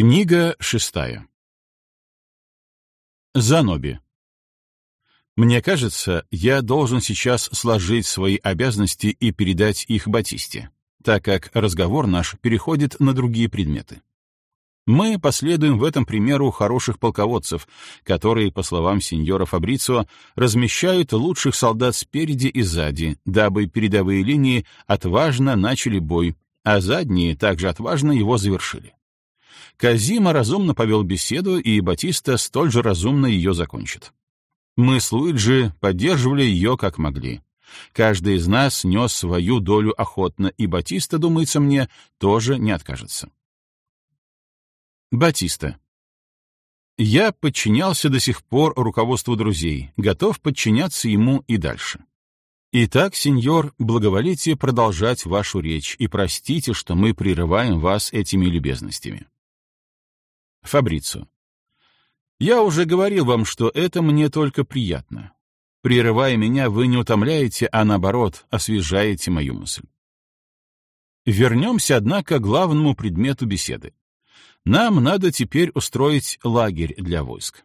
Книга шестая. Заноби. Мне кажется, я должен сейчас сложить свои обязанности и передать их Батисте, так как разговор наш переходит на другие предметы. Мы последуем в этом примеру хороших полководцев, которые, по словам сеньора Фабрицио, размещают лучших солдат спереди и сзади, дабы передовые линии отважно начали бой, а задние также отважно его завершили. Казима разумно повел беседу, и Батиста столь же разумно ее закончит. Мы с Луиджи поддерживали ее как могли. Каждый из нас нес свою долю охотно, и Батиста, думается мне, тоже не откажется. Батиста. Я подчинялся до сих пор руководству друзей, готов подчиняться ему и дальше. Итак, сеньор, благоволите продолжать вашу речь и простите, что мы прерываем вас этими любезностями. Фабрицу. Я уже говорил вам, что это мне только приятно. Прерывая меня, вы не утомляете, а наоборот, освежаете мою мысль. Вернемся, однако, к главному предмету беседы. Нам надо теперь устроить лагерь для войск.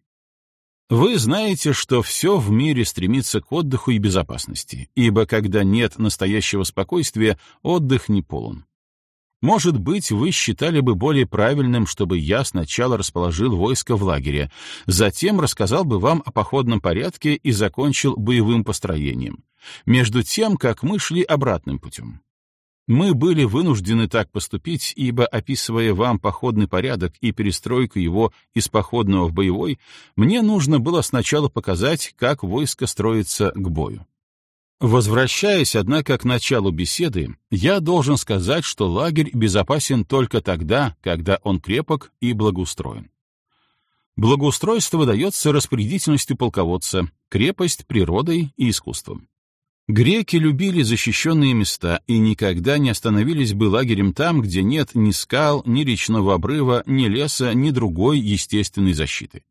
Вы знаете, что все в мире стремится к отдыху и безопасности, ибо когда нет настоящего спокойствия, отдых не полон. Может быть, вы считали бы более правильным, чтобы я сначала расположил войско в лагере, затем рассказал бы вам о походном порядке и закончил боевым построением, между тем, как мы шли обратным путем. Мы были вынуждены так поступить, ибо, описывая вам походный порядок и перестройку его из походного в боевой, мне нужно было сначала показать, как войско строится к бою. Возвращаясь, однако, к началу беседы, я должен сказать, что лагерь безопасен только тогда, когда он крепок и благоустроен. Благоустройство дается распорядительностью полководца, крепость — природой и искусством. Греки любили защищенные места и никогда не остановились бы лагерем там, где нет ни скал, ни речного обрыва, ни леса, ни другой естественной защиты.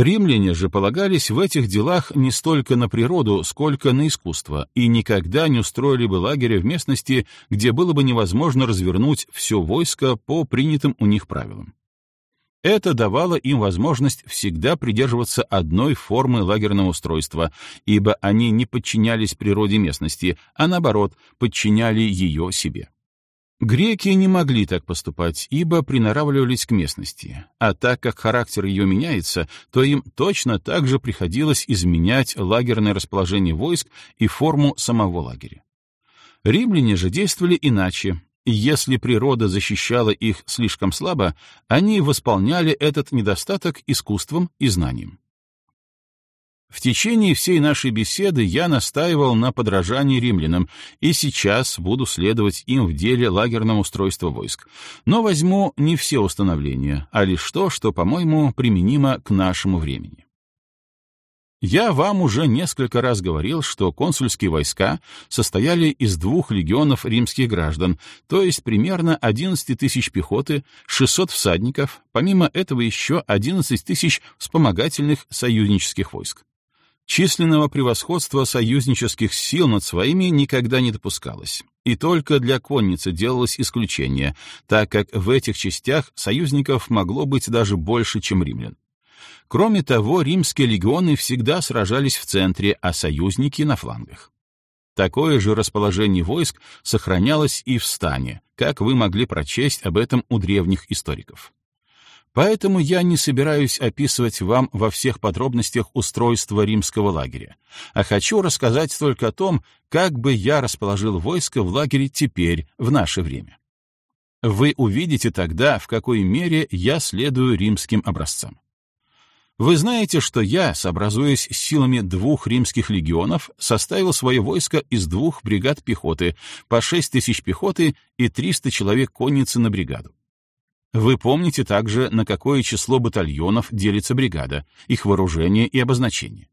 Римляне же полагались в этих делах не столько на природу, сколько на искусство, и никогда не устроили бы лагеря в местности, где было бы невозможно развернуть все войско по принятым у них правилам. Это давало им возможность всегда придерживаться одной формы лагерного устройства, ибо они не подчинялись природе местности, а наоборот, подчиняли ее себе. Греки не могли так поступать, ибо приноравливались к местности, а так как характер ее меняется, то им точно так же приходилось изменять лагерное расположение войск и форму самого лагеря. Римляне же действовали иначе, и если природа защищала их слишком слабо, они восполняли этот недостаток искусством и знанием. В течение всей нашей беседы я настаивал на подражании римлянам, и сейчас буду следовать им в деле лагерного устройства войск. Но возьму не все установления, а лишь то, что, по-моему, применимо к нашему времени. Я вам уже несколько раз говорил, что консульские войска состояли из двух легионов римских граждан, то есть примерно 11 тысяч пехоты, 600 всадников, помимо этого еще 11 тысяч вспомогательных союзнических войск. Численного превосходства союзнических сил над своими никогда не допускалось, и только для конницы делалось исключение, так как в этих частях союзников могло быть даже больше, чем римлян. Кроме того, римские легионы всегда сражались в центре, а союзники — на флангах. Такое же расположение войск сохранялось и в стане, как вы могли прочесть об этом у древних историков. Поэтому я не собираюсь описывать вам во всех подробностях устройство римского лагеря, а хочу рассказать только о том, как бы я расположил войско в лагере теперь, в наше время. Вы увидите тогда, в какой мере я следую римским образцам. Вы знаете, что я, сообразуясь силами двух римских легионов, составил свое войско из двух бригад пехоты, по шесть тысяч пехоты и триста человек конницы на бригаду. Вы помните также, на какое число батальонов делится бригада, их вооружение и обозначение.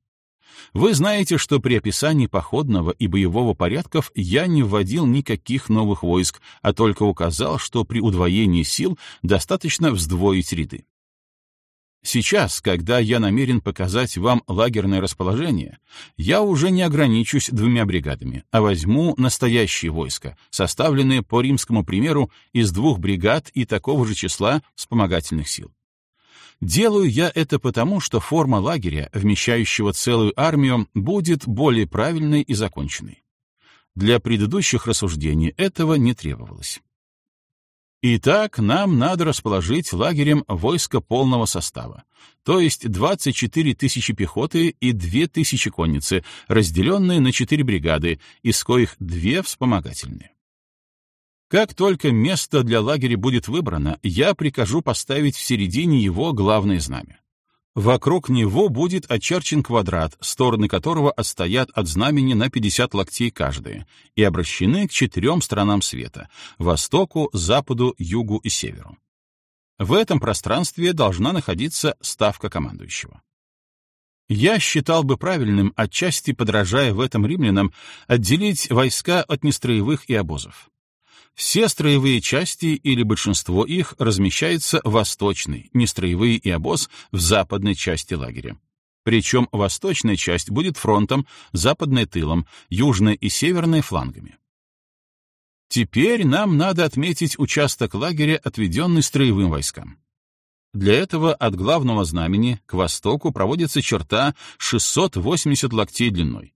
Вы знаете, что при описании походного и боевого порядков я не вводил никаких новых войск, а только указал, что при удвоении сил достаточно вздвоить ряды. Сейчас, когда я намерен показать вам лагерное расположение, я уже не ограничусь двумя бригадами, а возьму настоящие войска, составленные по римскому примеру из двух бригад и такого же числа вспомогательных сил. Делаю я это потому, что форма лагеря, вмещающего целую армию, будет более правильной и законченной. Для предыдущих рассуждений этого не требовалось. Итак, нам надо расположить лагерем войско полного состава, то есть 24 тысячи пехоты и 2 тысячи конницы, разделенные на 4 бригады, из коих две вспомогательные. Как только место для лагеря будет выбрано, я прикажу поставить в середине его главное знамя. Вокруг него будет очерчен квадрат, стороны которого отстоят от знамени на 50 локтей каждые и обращены к четырем сторонам света — востоку, западу, югу и северу. В этом пространстве должна находиться ставка командующего. Я считал бы правильным, отчасти подражая в этом римлянам, отделить войска от нестроевых и обозов. Все строевые части или большинство их размещается в восточной, нестроевые и обоз в западной части лагеря. Причем восточная часть будет фронтом, западная — тылом, южная и северная — флангами. Теперь нам надо отметить участок лагеря, отведенный строевым войскам. Для этого от главного знамени к востоку проводится черта 680 локтей длиной.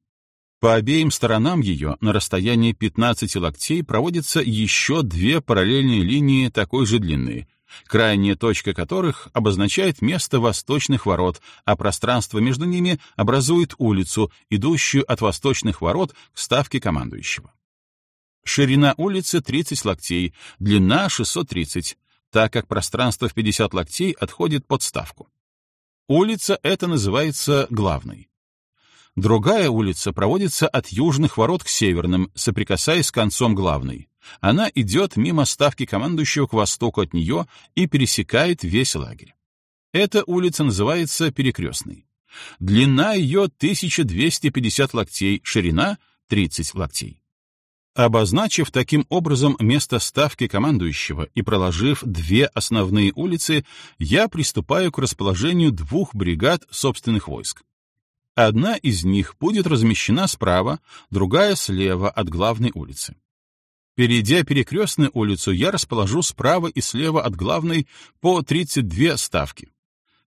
По обеим сторонам ее на расстоянии 15 локтей проводятся еще две параллельные линии такой же длины, крайняя точка которых обозначает место восточных ворот, а пространство между ними образует улицу, идущую от восточных ворот к ставке командующего. Ширина улицы 30 локтей, длина 630, так как пространство в 50 локтей отходит под ставку. Улица эта называется главной. Другая улица проводится от южных ворот к северным, соприкасаясь с концом главной. Она идет мимо ставки командующего к востоку от нее и пересекает весь лагерь. Эта улица называется Перекрестной. Длина ее 1250 локтей, ширина — 30 локтей. Обозначив таким образом место ставки командующего и проложив две основные улицы, я приступаю к расположению двух бригад собственных войск. Одна из них будет размещена справа, другая слева от главной улицы. Перейдя перекрестную улицу, я расположу справа и слева от главной по 32 ставки.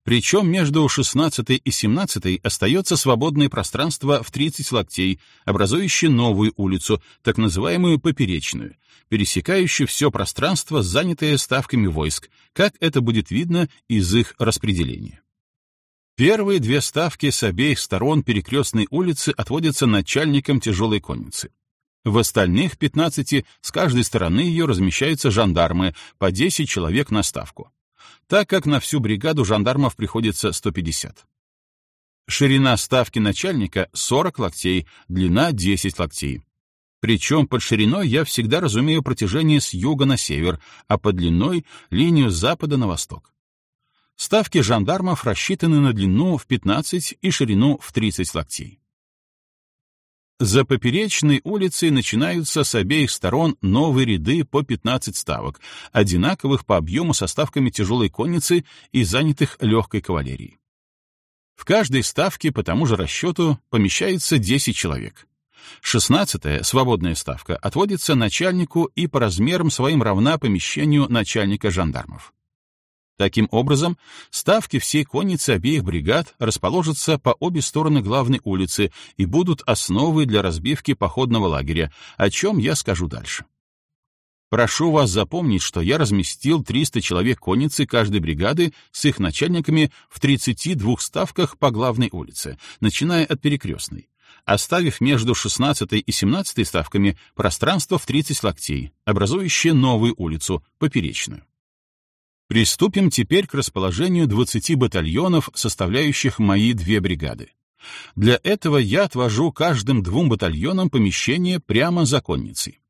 Причем между 16 и 17 остается свободное пространство в 30 локтей, образующее новую улицу, так называемую поперечную, пересекающую все пространство, занятое ставками войск, как это будет видно из их распределения. Первые две ставки с обеих сторон перекрестной улицы отводятся начальникам тяжелой конницы. В остальных 15 с каждой стороны ее размещаются жандармы, по 10 человек на ставку, так как на всю бригаду жандармов приходится 150. Ширина ставки начальника — 40 локтей, длина — 10 локтей. Причем под шириной я всегда разумею протяжение с юга на север, а под длиной — линию с запада на восток. Ставки жандармов рассчитаны на длину в 15 и ширину в 30 локтей. За поперечной улицей начинаются с обеих сторон новые ряды по 15 ставок, одинаковых по объему со ставками тяжелой конницы и занятых легкой кавалерией. В каждой ставке по тому же расчету помещается 10 человек. Шестнадцатая, свободная ставка, отводится начальнику и по размерам своим равна помещению начальника жандармов. Таким образом, ставки всей конницы обеих бригад расположатся по обе стороны главной улицы и будут основой для разбивки походного лагеря, о чем я скажу дальше. Прошу вас запомнить, что я разместил 300 человек конницы каждой бригады с их начальниками в 32 ставках по главной улице, начиная от перекрестной, оставив между 16 и 17 ставками пространство в 30 локтей, образующее новую улицу, поперечную. Приступим теперь к расположению 20 батальонов, составляющих мои две бригады. Для этого я отвожу каждым двум батальонам помещение прямо за конницей.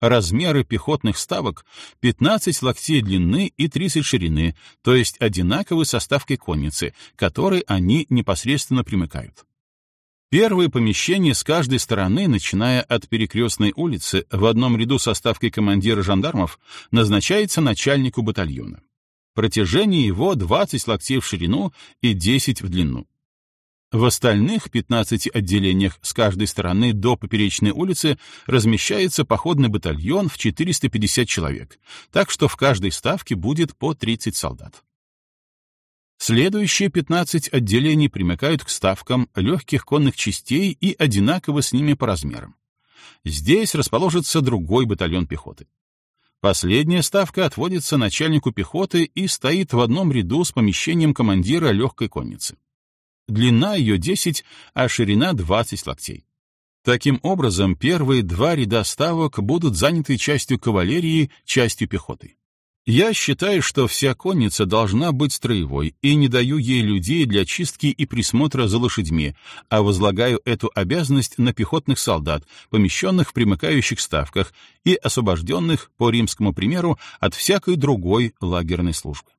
Размеры пехотных ставок — 15 локтей длины и 30 ширины, то есть одинаковы со ставкой конницы, которой они непосредственно примыкают. Первое помещение с каждой стороны, начиная от перекрестной улицы, в одном ряду со ставкой командира жандармов, назначается начальнику батальона. Протяжение его 20 локтей в ширину и 10 в длину. В остальных 15 отделениях с каждой стороны до поперечной улицы размещается походный батальон в 450 человек, так что в каждой ставке будет по 30 солдат. Следующие 15 отделений примыкают к ставкам легких конных частей и одинаково с ними по размерам. Здесь расположится другой батальон пехоты. Последняя ставка отводится начальнику пехоты и стоит в одном ряду с помещением командира легкой конницы. Длина ее 10, а ширина 20 локтей. Таким образом, первые два ряда ставок будут заняты частью кавалерии, частью пехоты. Я считаю, что вся конница должна быть строевой, и не даю ей людей для чистки и присмотра за лошадьми, а возлагаю эту обязанность на пехотных солдат, помещенных в примыкающих ставках и освобожденных, по римскому примеру, от всякой другой лагерной службы.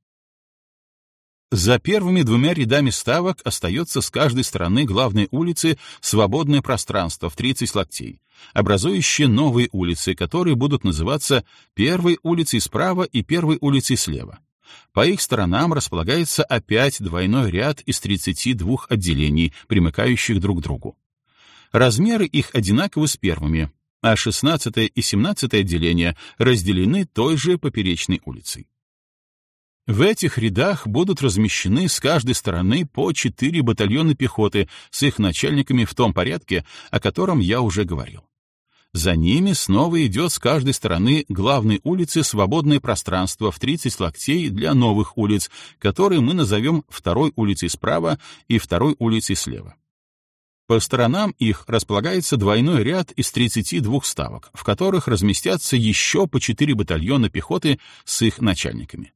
За первыми двумя рядами ставок остается с каждой стороны главной улицы свободное пространство в 30 локтей, образующее новые улицы, которые будут называться первой улицей справа и первой улицей слева. По их сторонам располагается опять двойной ряд из 32 отделений, примыкающих друг к другу. Размеры их одинаковы с первыми, а 16 и 17 отделения разделены той же поперечной улицей. В этих рядах будут размещены с каждой стороны по четыре батальона пехоты с их начальниками в том порядке, о котором я уже говорил. За ними снова идет с каждой стороны главной улицы свободное пространство в 30 локтей для новых улиц, которые мы назовем второй улицей справа и второй улицей слева. По сторонам их располагается двойной ряд из 32 ставок, в которых разместятся еще по четыре батальона пехоты с их начальниками.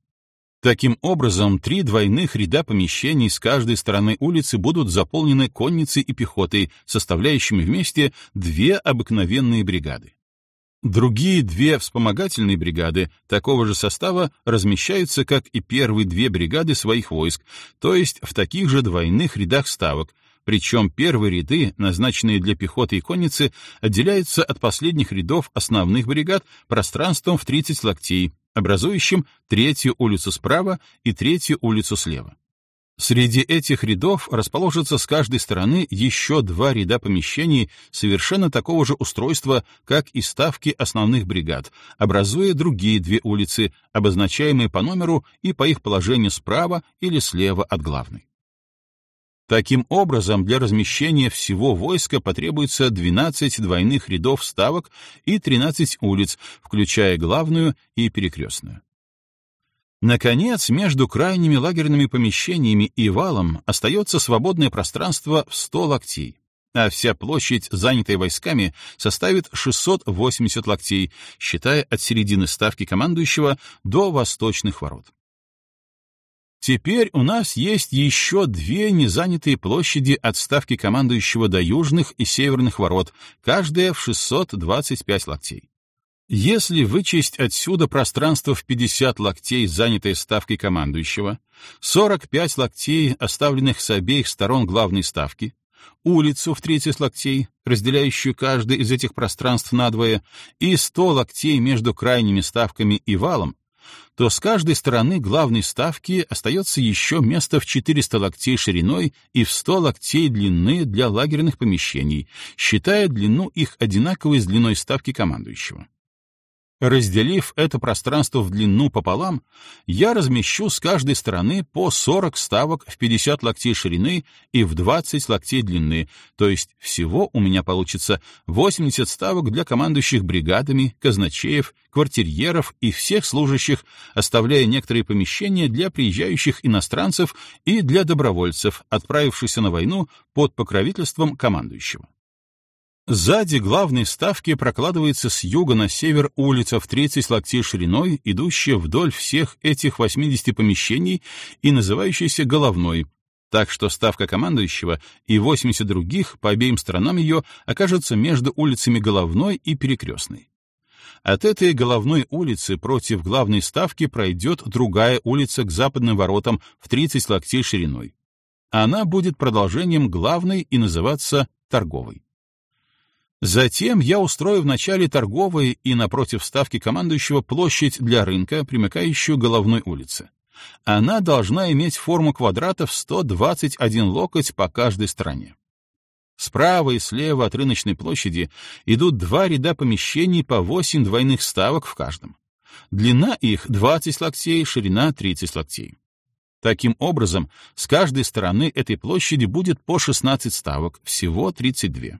Таким образом, три двойных ряда помещений с каждой стороны улицы будут заполнены конницей и пехотой, составляющими вместе две обыкновенные бригады. Другие две вспомогательные бригады такого же состава размещаются, как и первые две бригады своих войск, то есть в таких же двойных рядах ставок, причем первые ряды, назначенные для пехоты и конницы, отделяются от последних рядов основных бригад пространством в 30 локтей, образующим третью улицу справа и третью улицу слева. Среди этих рядов расположатся с каждой стороны еще два ряда помещений совершенно такого же устройства, как и ставки основных бригад, образуя другие две улицы, обозначаемые по номеру и по их положению справа или слева от главной. Таким образом, для размещения всего войска потребуется 12 двойных рядов ставок и 13 улиц, включая главную и перекрестную. Наконец, между крайними лагерными помещениями и валом остается свободное пространство в 100 локтей, а вся площадь, занятая войсками, составит 680 локтей, считая от середины ставки командующего до восточных ворот. Теперь у нас есть еще две незанятые площади от ставки командующего до южных и северных ворот, каждая в 625 локтей. Если вычесть отсюда пространство в 50 локтей, занятое ставкой командующего, 45 локтей, оставленных с обеих сторон главной ставки, улицу в 30 локтей, разделяющую каждое из этих пространств надвое, и 100 локтей между крайними ставками и валом, то с каждой стороны главной ставки остается еще место в 400 локтей шириной и в 100 локтей длины для лагерных помещений, считая длину их одинаковой с длиной ставки командующего. Разделив это пространство в длину пополам, я размещу с каждой стороны по 40 ставок в 50 локтей ширины и в 20 локтей длины, то есть всего у меня получится 80 ставок для командующих бригадами, казначеев, квартирьеров и всех служащих, оставляя некоторые помещения для приезжающих иностранцев и для добровольцев, отправившихся на войну под покровительством командующего. Сзади главной ставки прокладывается с юга на север улица в 30 локтей шириной, идущая вдоль всех этих 80 помещений и называющаяся головной, так что ставка командующего и 80 других по обеим сторонам ее окажутся между улицами Головной и Перекрестной. От этой головной улицы против главной ставки пройдет другая улица к западным воротам в 30 локтей шириной. Она будет продолжением главной и называться торговой. Затем я устрою в начале торговой и напротив ставки командующего площадь для рынка, примыкающую к головной улице, она должна иметь форму квадрата в 121 локоть по каждой стороне. Справа и слева от рыночной площади идут два ряда помещений по 8 двойных ставок в каждом. Длина их 20 локтей, ширина 30 локтей. Таким образом, с каждой стороны этой площади будет по 16 ставок, всего 32.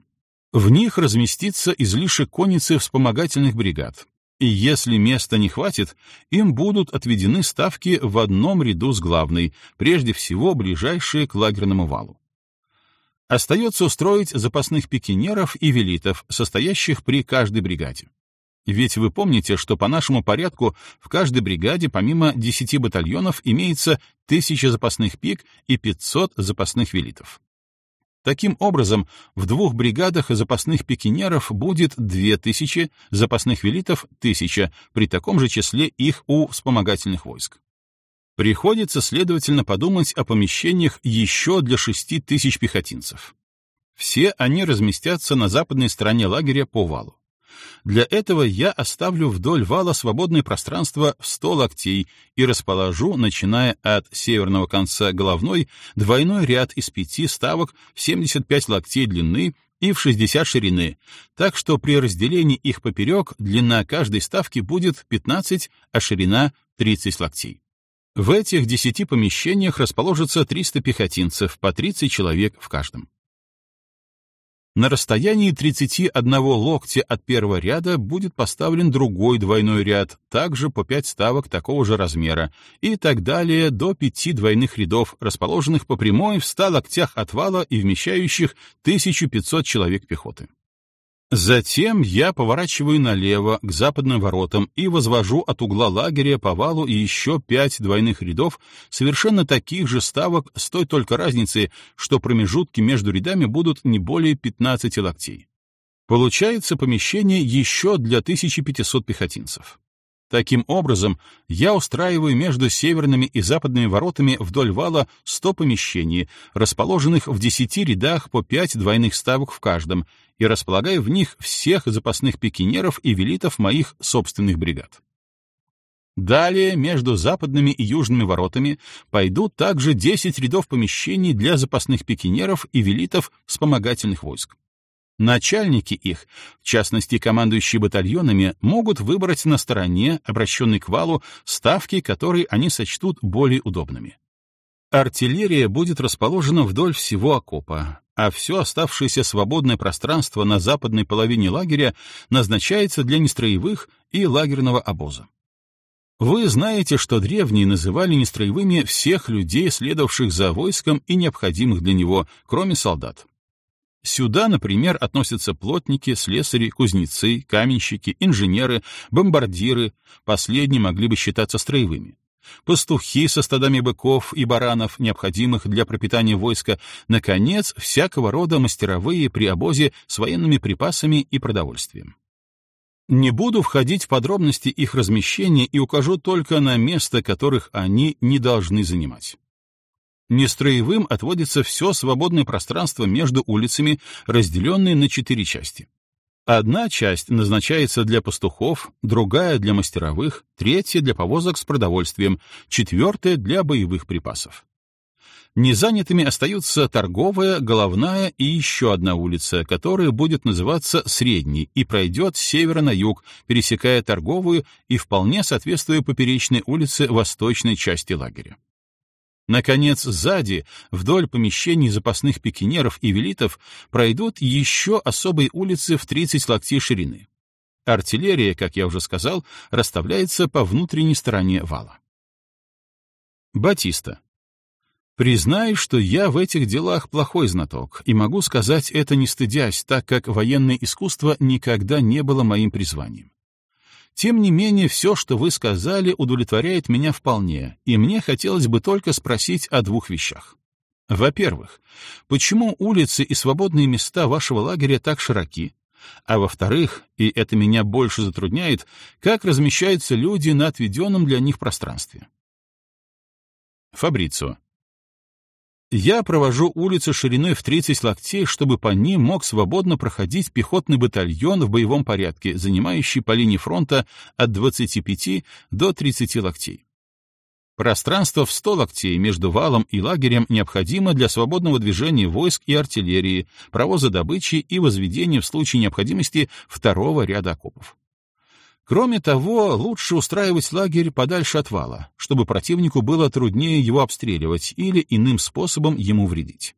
В них разместится излишек конницы вспомогательных бригад, и если места не хватит, им будут отведены ставки в одном ряду с главной, прежде всего ближайшие к лагерному валу. Остается устроить запасных пикинеров и велитов, состоящих при каждой бригаде. Ведь вы помните, что по нашему порядку в каждой бригаде помимо 10 батальонов имеется 1000 запасных пик и 500 запасных велитов. Таким образом, в двух бригадах запасных пикинеров будет 2000, запасных велитов — 1000, при таком же числе их у вспомогательных войск. Приходится, следовательно, подумать о помещениях еще для 6000 пехотинцев. Все они разместятся на западной стороне лагеря по валу. Для этого я оставлю вдоль вала свободное пространство в 100 локтей и расположу, начиная от северного конца головной, двойной ряд из пяти ставок в 75 локтей длины и в 60 ширины, так что при разделении их поперек длина каждой ставки будет 15, а ширина 30 локтей. В этих десяти помещениях расположится 300 пехотинцев, по 30 человек в каждом. На расстоянии 31 локтя от первого ряда будет поставлен другой двойной ряд, также по 5 ставок такого же размера, и так далее до пяти двойных рядов, расположенных по прямой в 100 локтях от вала и вмещающих 1500 человек пехоты. Затем я поворачиваю налево к западным воротам и возвожу от угла лагеря по валу еще пять двойных рядов, совершенно таких же ставок, с той только разницей, что промежутки между рядами будут не более 15 локтей. Получается помещение еще для 1500 пехотинцев. Таким образом, я устраиваю между северными и западными воротами вдоль вала 100 помещений, расположенных в 10 рядах по 5 двойных ставок в каждом, и располагаю в них всех запасных пикинеров и велитов моих собственных бригад. Далее между западными и южными воротами пойдут также 10 рядов помещений для запасных пикинеров и велитов вспомогательных войск. Начальники их, в частности командующие батальонами, могут выбрать на стороне, обращенной к валу, ставки, которые они сочтут более удобными. Артиллерия будет расположена вдоль всего окопа, а все оставшееся свободное пространство на западной половине лагеря назначается для нестроевых и лагерного обоза. Вы знаете, что древние называли нестроевыми всех людей, следовавших за войском и необходимых для него, кроме солдат. Сюда, например, относятся плотники, слесари, кузнецы, каменщики, инженеры, бомбардиры, последние могли бы считаться строевыми, пастухи со стадами быков и баранов, необходимых для пропитания войска, наконец, всякого рода мастеровые при обозе с военными припасами и продовольствием. Не буду входить в подробности их размещения и укажу только на места, которых они не должны занимать. Нестроевым отводится все свободное пространство между улицами, разделенные на четыре части. Одна часть назначается для пастухов, другая — для мастеровых, третья — для повозок с продовольствием, четвертая — для боевых припасов. Незанятыми остаются торговая, головная и еще одна улица, которая будет называться Средней и пройдет с севера на юг, пересекая торговую и вполне соответствуя поперечной улице восточной части лагеря. Наконец, сзади, вдоль помещений запасных пикинеров и велитов, пройдут еще особые улицы в 30 локтей ширины. Артиллерия, как я уже сказал, расставляется по внутренней стороне вала. Батиста. Признаю, что я в этих делах плохой знаток, и могу сказать это не стыдясь, так как военное искусство никогда не было моим призванием. Тем не менее, все, что вы сказали, удовлетворяет меня вполне, и мне хотелось бы только спросить о двух вещах. Во-первых, почему улицы и свободные места вашего лагеря так широки? А во-вторых, и это меня больше затрудняет, как размещаются люди на отведенном для них пространстве? Фабрицио. Я провожу улицы шириной в 30 локтей, чтобы по ним мог свободно проходить пехотный батальон в боевом порядке, занимающий по линии фронта от 25 до 30 локтей. Пространство в 100 локтей между валом и лагерем необходимо для свободного движения войск и артиллерии, провоза добычи и возведения в случае необходимости второго ряда окопов. Кроме того, лучше устраивать лагерь подальше от вала, чтобы противнику было труднее его обстреливать или иным способом ему вредить.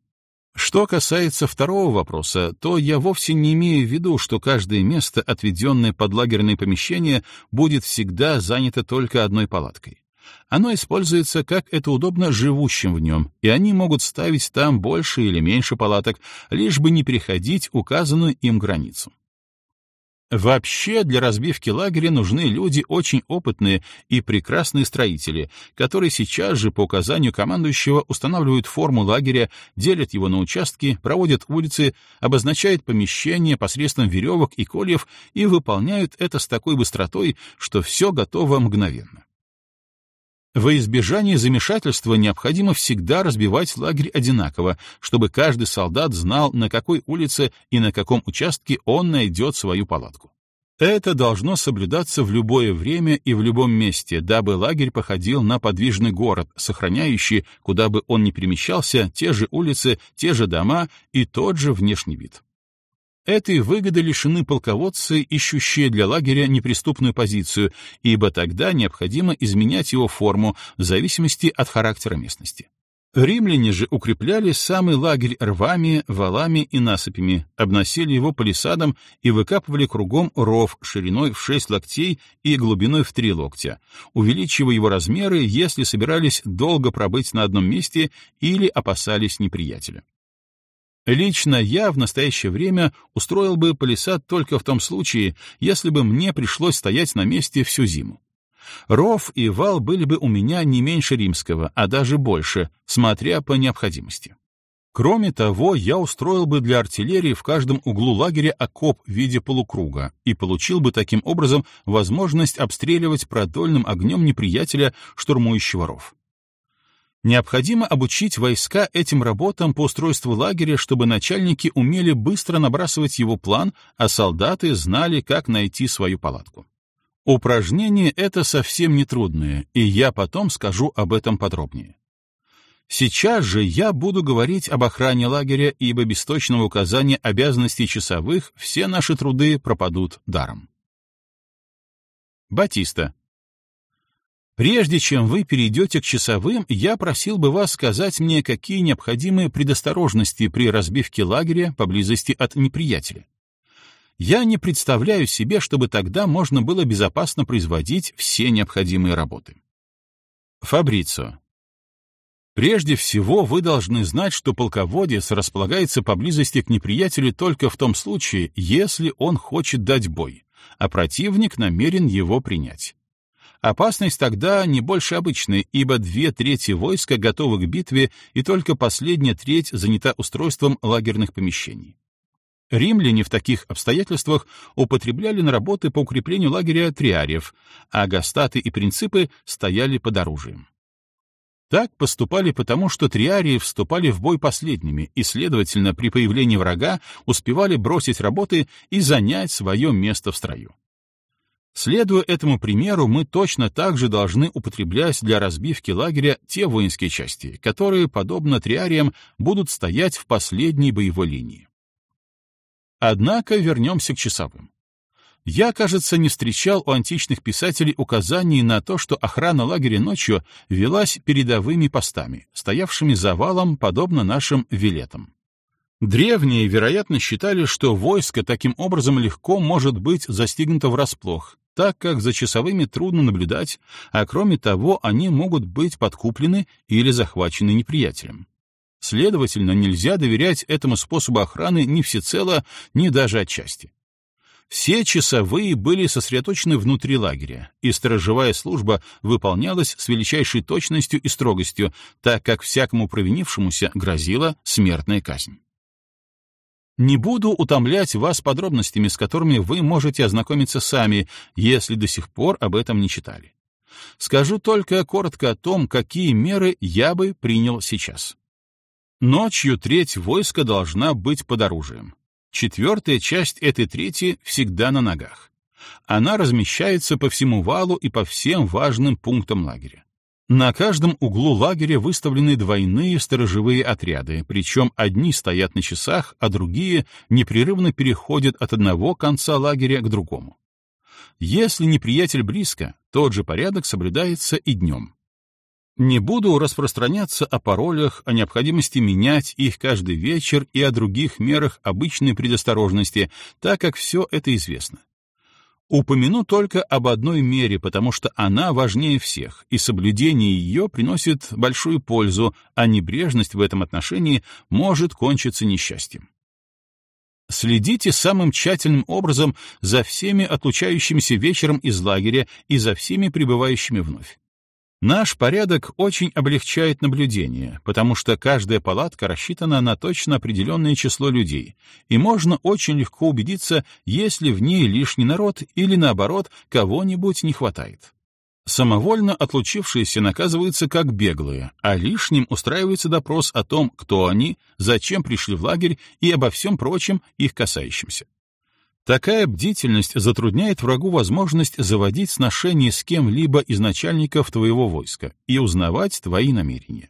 Что касается второго вопроса, то я вовсе не имею в виду, что каждое место, отведенное под лагерное помещение, будет всегда занято только одной палаткой. Оно используется, как это удобно живущим в нем, и они могут ставить там больше или меньше палаток, лишь бы не переходить указанную им границу. Вообще для разбивки лагеря нужны люди очень опытные и прекрасные строители, которые сейчас же по указанию командующего устанавливают форму лагеря, делят его на участки, проводят улицы, обозначают помещения посредством веревок и кольев и выполняют это с такой быстротой, что все готово мгновенно. Во избежание замешательства необходимо всегда разбивать лагерь одинаково, чтобы каждый солдат знал, на какой улице и на каком участке он найдет свою палатку. Это должно соблюдаться в любое время и в любом месте, дабы лагерь походил на подвижный город, сохраняющий, куда бы он ни перемещался, те же улицы, те же дома и тот же внешний вид. Этой выгоды лишены полководцы, ищущие для лагеря неприступную позицию, ибо тогда необходимо изменять его форму в зависимости от характера местности. Римляне же укрепляли самый лагерь рвами, валами и насыпями, обносили его палисадом и выкапывали кругом ров шириной в 6 локтей и глубиной в 3 локтя, увеличивая его размеры, если собирались долго пробыть на одном месте или опасались неприятеля. Лично я в настоящее время устроил бы палисад только в том случае, если бы мне пришлось стоять на месте всю зиму. Ров и вал были бы у меня не меньше римского, а даже больше, смотря по необходимости. Кроме того, я устроил бы для артиллерии в каждом углу лагеря окоп в виде полукруга и получил бы таким образом возможность обстреливать продольным огнем неприятеля, штурмующего ров. Необходимо обучить войска этим работам по устройству лагеря, чтобы начальники умели быстро набрасывать его план, а солдаты знали, как найти свою палатку. Упражнение это совсем не трудное, и я потом скажу об этом подробнее. Сейчас же я буду говорить об охране лагеря, ибо без точного указания обязанностей часовых все наши труды пропадут даром. Батиста. Прежде чем вы перейдете к часовым, я просил бы вас сказать мне, какие необходимые предосторожности при разбивке лагеря поблизости от неприятеля. Я не представляю себе, чтобы тогда можно было безопасно производить все необходимые работы. Фабрицо. Прежде всего, вы должны знать, что полководец располагается поблизости к неприятелю только в том случае, если он хочет дать бой, а противник намерен его принять. Опасность тогда не больше обычной, ибо две трети войска готовы к битве, и только последняя треть занята устройством лагерных помещений. Римляне в таких обстоятельствах употребляли на работы по укреплению лагеря триариев, а гастаты и принципы стояли под оружием. Так поступали потому, что триарии вступали в бой последними и, следовательно, при появлении врага успевали бросить работы и занять свое место в строю. Следуя этому примеру, мы точно так же должны употреблять для разбивки лагеря те воинские части, которые, подобно триариям, будут стоять в последней боевой линии. Однако вернемся к часовым. Я, кажется, не встречал у античных писателей указаний на то, что охрана лагеря ночью велась передовыми постами, стоявшими за валом, подобно нашим вилетам. Древние, вероятно, считали, что войско таким образом легко может быть застигнуто врасплох, так как за часовыми трудно наблюдать, а кроме того они могут быть подкуплены или захвачены неприятелем. Следовательно, нельзя доверять этому способу охраны ни всецело, ни даже отчасти. Все часовые были сосредоточены внутри лагеря, и сторожевая служба выполнялась с величайшей точностью и строгостью, так как всякому провинившемуся грозила смертная казнь. Не буду утомлять вас подробностями, с которыми вы можете ознакомиться сами, если до сих пор об этом не читали. Скажу только коротко о том, какие меры я бы принял сейчас. Ночью треть войска должна быть под оружием. Четвертая часть этой трети всегда на ногах. Она размещается по всему валу и по всем важным пунктам лагеря. На каждом углу лагеря выставлены двойные сторожевые отряды, причем одни стоят на часах, а другие непрерывно переходят от одного конца лагеря к другому. Если неприятель близко, тот же порядок соблюдается и днем. Не буду распространяться о паролях, о необходимости менять их каждый вечер и о других мерах обычной предосторожности, так как все это известно. Упомяну только об одной мере, потому что она важнее всех, и соблюдение ее приносит большую пользу, а небрежность в этом отношении может кончиться несчастьем. Следите самым тщательным образом за всеми отлучающимися вечером из лагеря и за всеми прибывающими вновь. Наш порядок очень облегчает наблюдение, потому что каждая палатка рассчитана на точно определенное число людей, и можно очень легко убедиться, есть ли в ней лишний народ или, наоборот, кого-нибудь не хватает. Самовольно отлучившиеся наказываются как беглые, а лишним устраивается допрос о том, кто они, зачем пришли в лагерь и обо всем прочем их касающемся. Такая бдительность затрудняет врагу возможность заводить сношение с кем-либо из начальников твоего войска и узнавать твои намерения.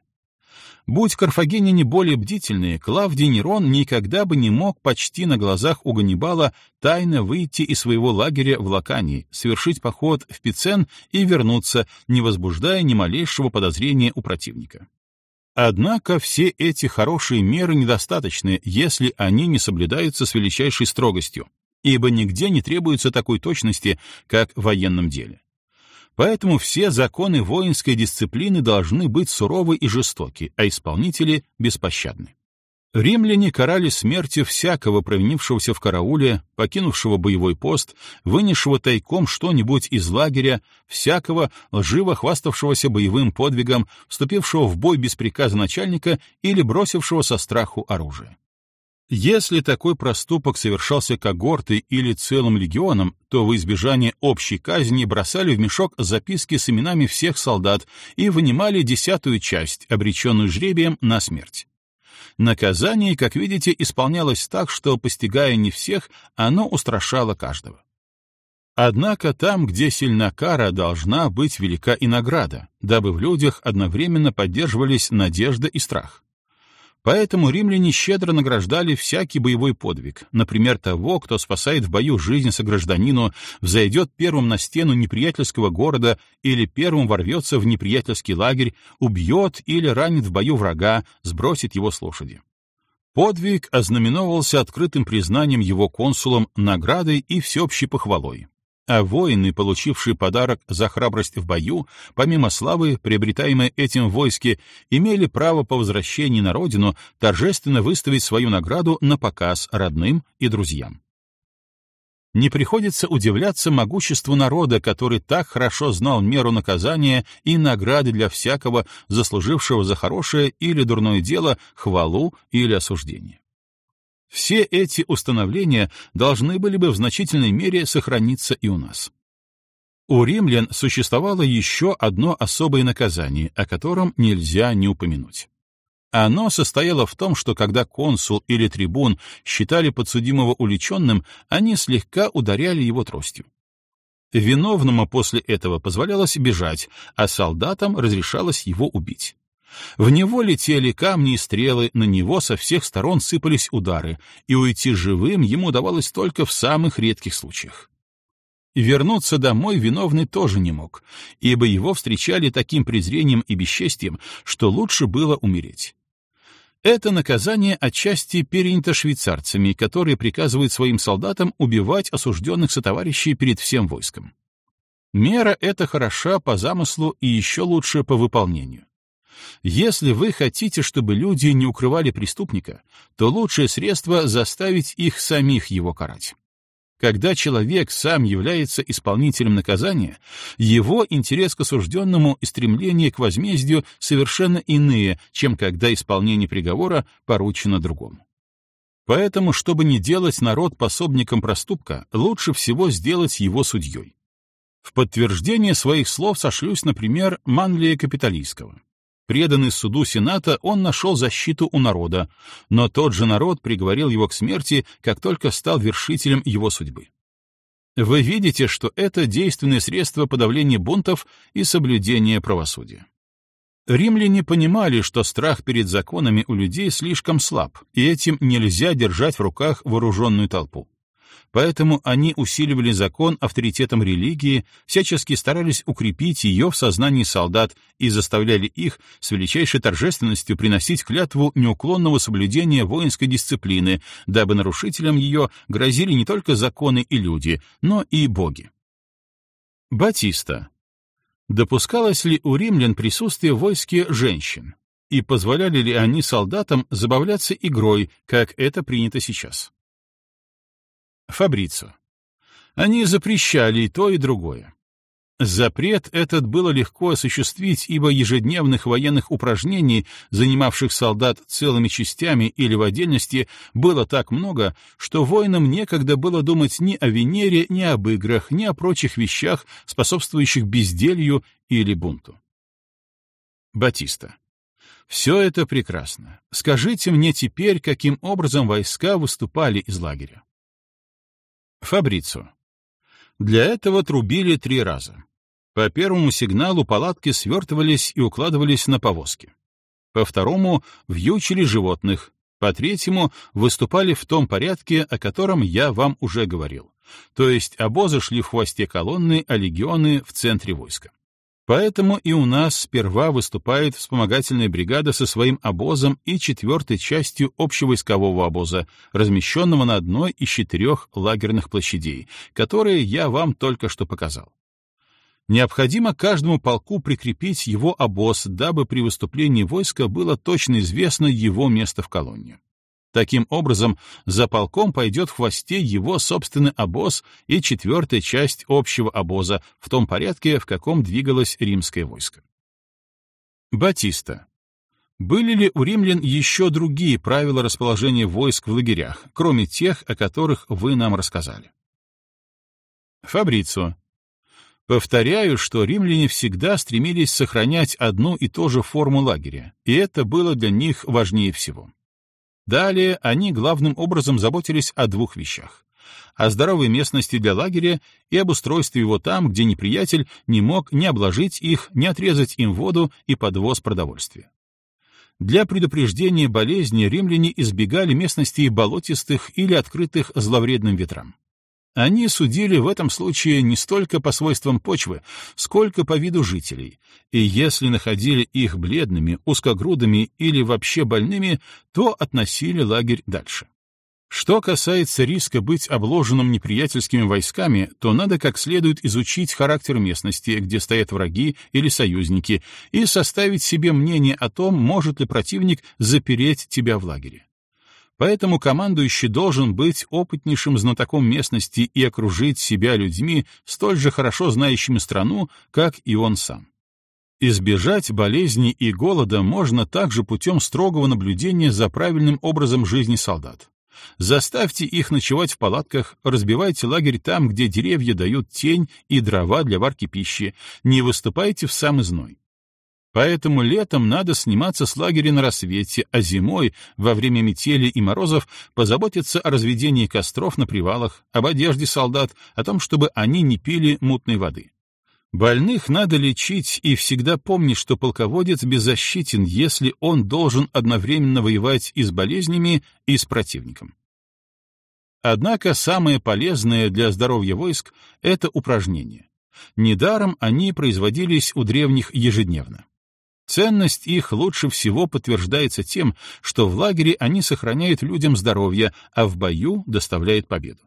Будь карфагеняне более бдительные, Клавдий Нерон никогда бы не мог почти на глазах у Ганнибала тайно выйти из своего лагеря в Лакании, совершить поход в Пицен и вернуться, не возбуждая ни малейшего подозрения у противника. Однако все эти хорошие меры недостаточны, если они не соблюдаются с величайшей строгостью, ибо нигде не требуется такой точности, как в военном деле. Поэтому все законы воинской дисциплины должны быть суровы и жестоки, а исполнители — беспощадны. Римляне карали смертью всякого провинившегося в карауле, покинувшего боевой пост, вынесшего тайком что-нибудь из лагеря, всякого лживо хваставшегося боевым подвигом, вступившего в бой без приказа начальника или бросившего со страху оружие. Если такой проступок совершался когортой или целым легионом, то в избежание общей казни бросали в мешок записки с именами всех солдат и вынимали десятую часть, обреченную жребием на смерть. Наказание, как видите, исполнялось так, что, постигая не всех, оно устрашало каждого. Однако там, где сильна кара, должна быть велика и награда, дабы в людях одновременно поддерживались надежда и страх. Поэтому римляне щедро награждали всякий боевой подвиг, например, того, кто спасает в бою жизнь согражданину, взойдет первым на стену неприятельского города или первым ворвется в неприятельский лагерь, убьет или ранит в бою врага, сбросит его с лошади. Подвиг ознаменовался открытым признанием его консулом, наградой и всеобщей похвалой а воины, получившие подарок за храбрость в бою, помимо славы, приобретаемой этим в войске, имели право по возвращении на родину торжественно выставить свою награду на показ родным и друзьям. Не приходится удивляться могуществу народа, который так хорошо знал меру наказания и награды для всякого, заслужившего за хорошее или дурное дело, хвалу или осуждение. Все эти установления должны были бы в значительной мере сохраниться и у нас. У римлян существовало еще одно особое наказание, о котором нельзя не упомянуть. Оно состояло в том, что когда консул или трибун считали подсудимого уличенным, они слегка ударяли его тростью. Виновному после этого позволялось бежать, а солдатам разрешалось его убить. В него летели камни и стрелы, на него со всех сторон сыпались удары, и уйти живым ему давалось только в самых редких случаях. Вернуться домой виновный тоже не мог, ибо его встречали таким презрением и бесчестием, что лучше было умереть. Это наказание отчасти перенято швейцарцами, которые приказывают своим солдатам убивать осужденных сотоварищей перед всем войском. Мера эта хороша по замыслу и еще лучше по выполнению. Если вы хотите, чтобы люди не укрывали преступника, то лучшее средство — заставить их самих его карать. Когда человек сам является исполнителем наказания, его интерес к осужденному и стремление к возмездию совершенно иные, чем когда исполнение приговора поручено другому. Поэтому, чтобы не делать народ пособником проступка, лучше всего сделать его судьей. В подтверждение своих слов сошлюсь, например, Манлия Капитолийского. Преданный суду Сената, он нашел защиту у народа, но тот же народ приговорил его к смерти, как только стал вершителем его судьбы. Вы видите, что это действенное средство подавления бунтов и соблюдения правосудия. Римляне понимали, что страх перед законами у людей слишком слаб, и этим нельзя держать в руках вооруженную толпу. Поэтому они усиливали закон авторитетом религии, всячески старались укрепить ее в сознании солдат и заставляли их с величайшей торжественностью приносить клятву неуклонного соблюдения воинской дисциплины, дабы нарушителям ее грозили не только законы и люди, но и боги. Батиста. Допускалось ли у римлян присутствие в войске женщин? И позволяли ли они солдатам забавляться игрой, как это принято сейчас? Фабрицо. Они запрещали и то, и другое. Запрет этот было легко осуществить, ибо ежедневных военных упражнений, занимавших солдат целыми частями или в отдельности, было так много, что воинам некогда было думать ни о Венере, ни об играх, ни о прочих вещах, способствующих безделью или бунту. Батиста. Все это прекрасно. Скажите мне теперь, каким образом войска выступали из лагеря. Фабрицу. Для этого трубили три раза. По первому сигналу палатки свертывались и укладывались на повозки. По второму — вьючили животных. По третьему — выступали в том порядке, о котором я вам уже говорил. То есть обозы шли в хвосте колонны, а легионы — в центре войска. Поэтому и у нас сперва выступает вспомогательная бригада со своим обозом и четвертой частью общевойскового обоза, размещенного на одной из четырех лагерных площадей, которые я вам только что показал. Необходимо каждому полку прикрепить его обоз, дабы при выступлении войска было точно известно его место в колонне. Таким образом, за полком пойдет в хвосте его собственный обоз и четвертая часть общего обоза в том порядке, в каком двигалось римское войско. Батиста. Были ли у римлян еще другие правила расположения войск в лагерях, кроме тех, о которых вы нам рассказали? Фабрицио. Повторяю, что римляне всегда стремились сохранять одну и ту же форму лагеря, и это было для них важнее всего. Далее они главным образом заботились о двух вещах — о здоровой местности для лагеря и об устройстве его там, где неприятель не мог ни обложить их, ни отрезать им воду и подвоз продовольствия. Для предупреждения болезни римляне избегали местностей болотистых или открытых зловредным ветрам. Они судили в этом случае не столько по свойствам почвы, сколько по виду жителей, и если находили их бледными, узкогрудыми или вообще больными, то относили лагерь дальше. Что касается риска быть обложенным неприятельскими войсками, то надо как следует изучить характер местности, где стоят враги или союзники, и составить себе мнение о том, может ли противник запереть тебя в лагере. Поэтому командующий должен быть опытнейшим знатоком местности и окружить себя людьми, столь же хорошо знающими страну, как и он сам. Избежать болезни и голода можно также путем строгого наблюдения за правильным образом жизни солдат. Заставьте их ночевать в палатках, разбивайте лагерь там, где деревья дают тень и дрова для варки пищи, не выступайте в самый зной. Поэтому летом надо сниматься с лагеря на рассвете, а зимой, во время метели и морозов, позаботиться о разведении костров на привалах, об одежде солдат, о том, чтобы они не пили мутной воды. Больных надо лечить и всегда помнить, что полководец беззащитен, если он должен одновременно воевать и с болезнями, и с противником. Однако самое полезное для здоровья войск — это упражнения. Недаром они производились у древних ежедневно. Ценность их лучше всего подтверждается тем, что в лагере они сохраняют людям здоровье, а в бою доставляют победу.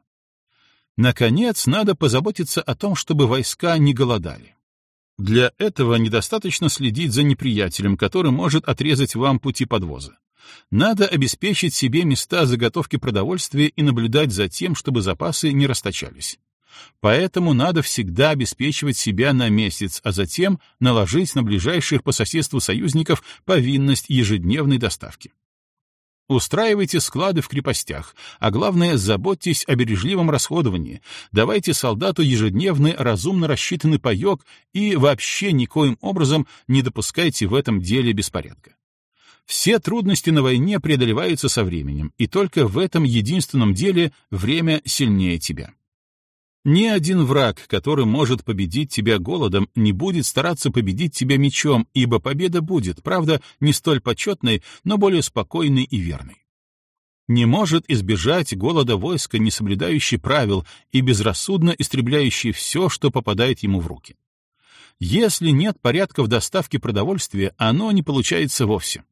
Наконец, надо позаботиться о том, чтобы войска не голодали. Для этого недостаточно следить за неприятелем, который может отрезать вам пути подвоза. Надо обеспечить себе места заготовки продовольствия и наблюдать за тем, чтобы запасы не расточались. Поэтому надо всегда обеспечивать себя на месяц, а затем наложить на ближайших по соседству союзников повинность ежедневной доставки. Устраивайте склады в крепостях, а главное, заботьтесь о бережливом расходовании, давайте солдату ежедневный разумно рассчитанный паек и вообще никоим образом не допускайте в этом деле беспорядка. Все трудности на войне преодолеваются со временем, и только в этом единственном деле время сильнее тебя. Ни один враг, который может победить тебя голодом, не будет стараться победить тебя мечом, ибо победа будет, правда, не столь почетной, но более спокойной и верной. Не может избежать голода войска, не соблюдающий правил и безрассудно истребляющий все, что попадает ему в руки. Если нет порядка в доставке продовольствия, оно не получается вовсе.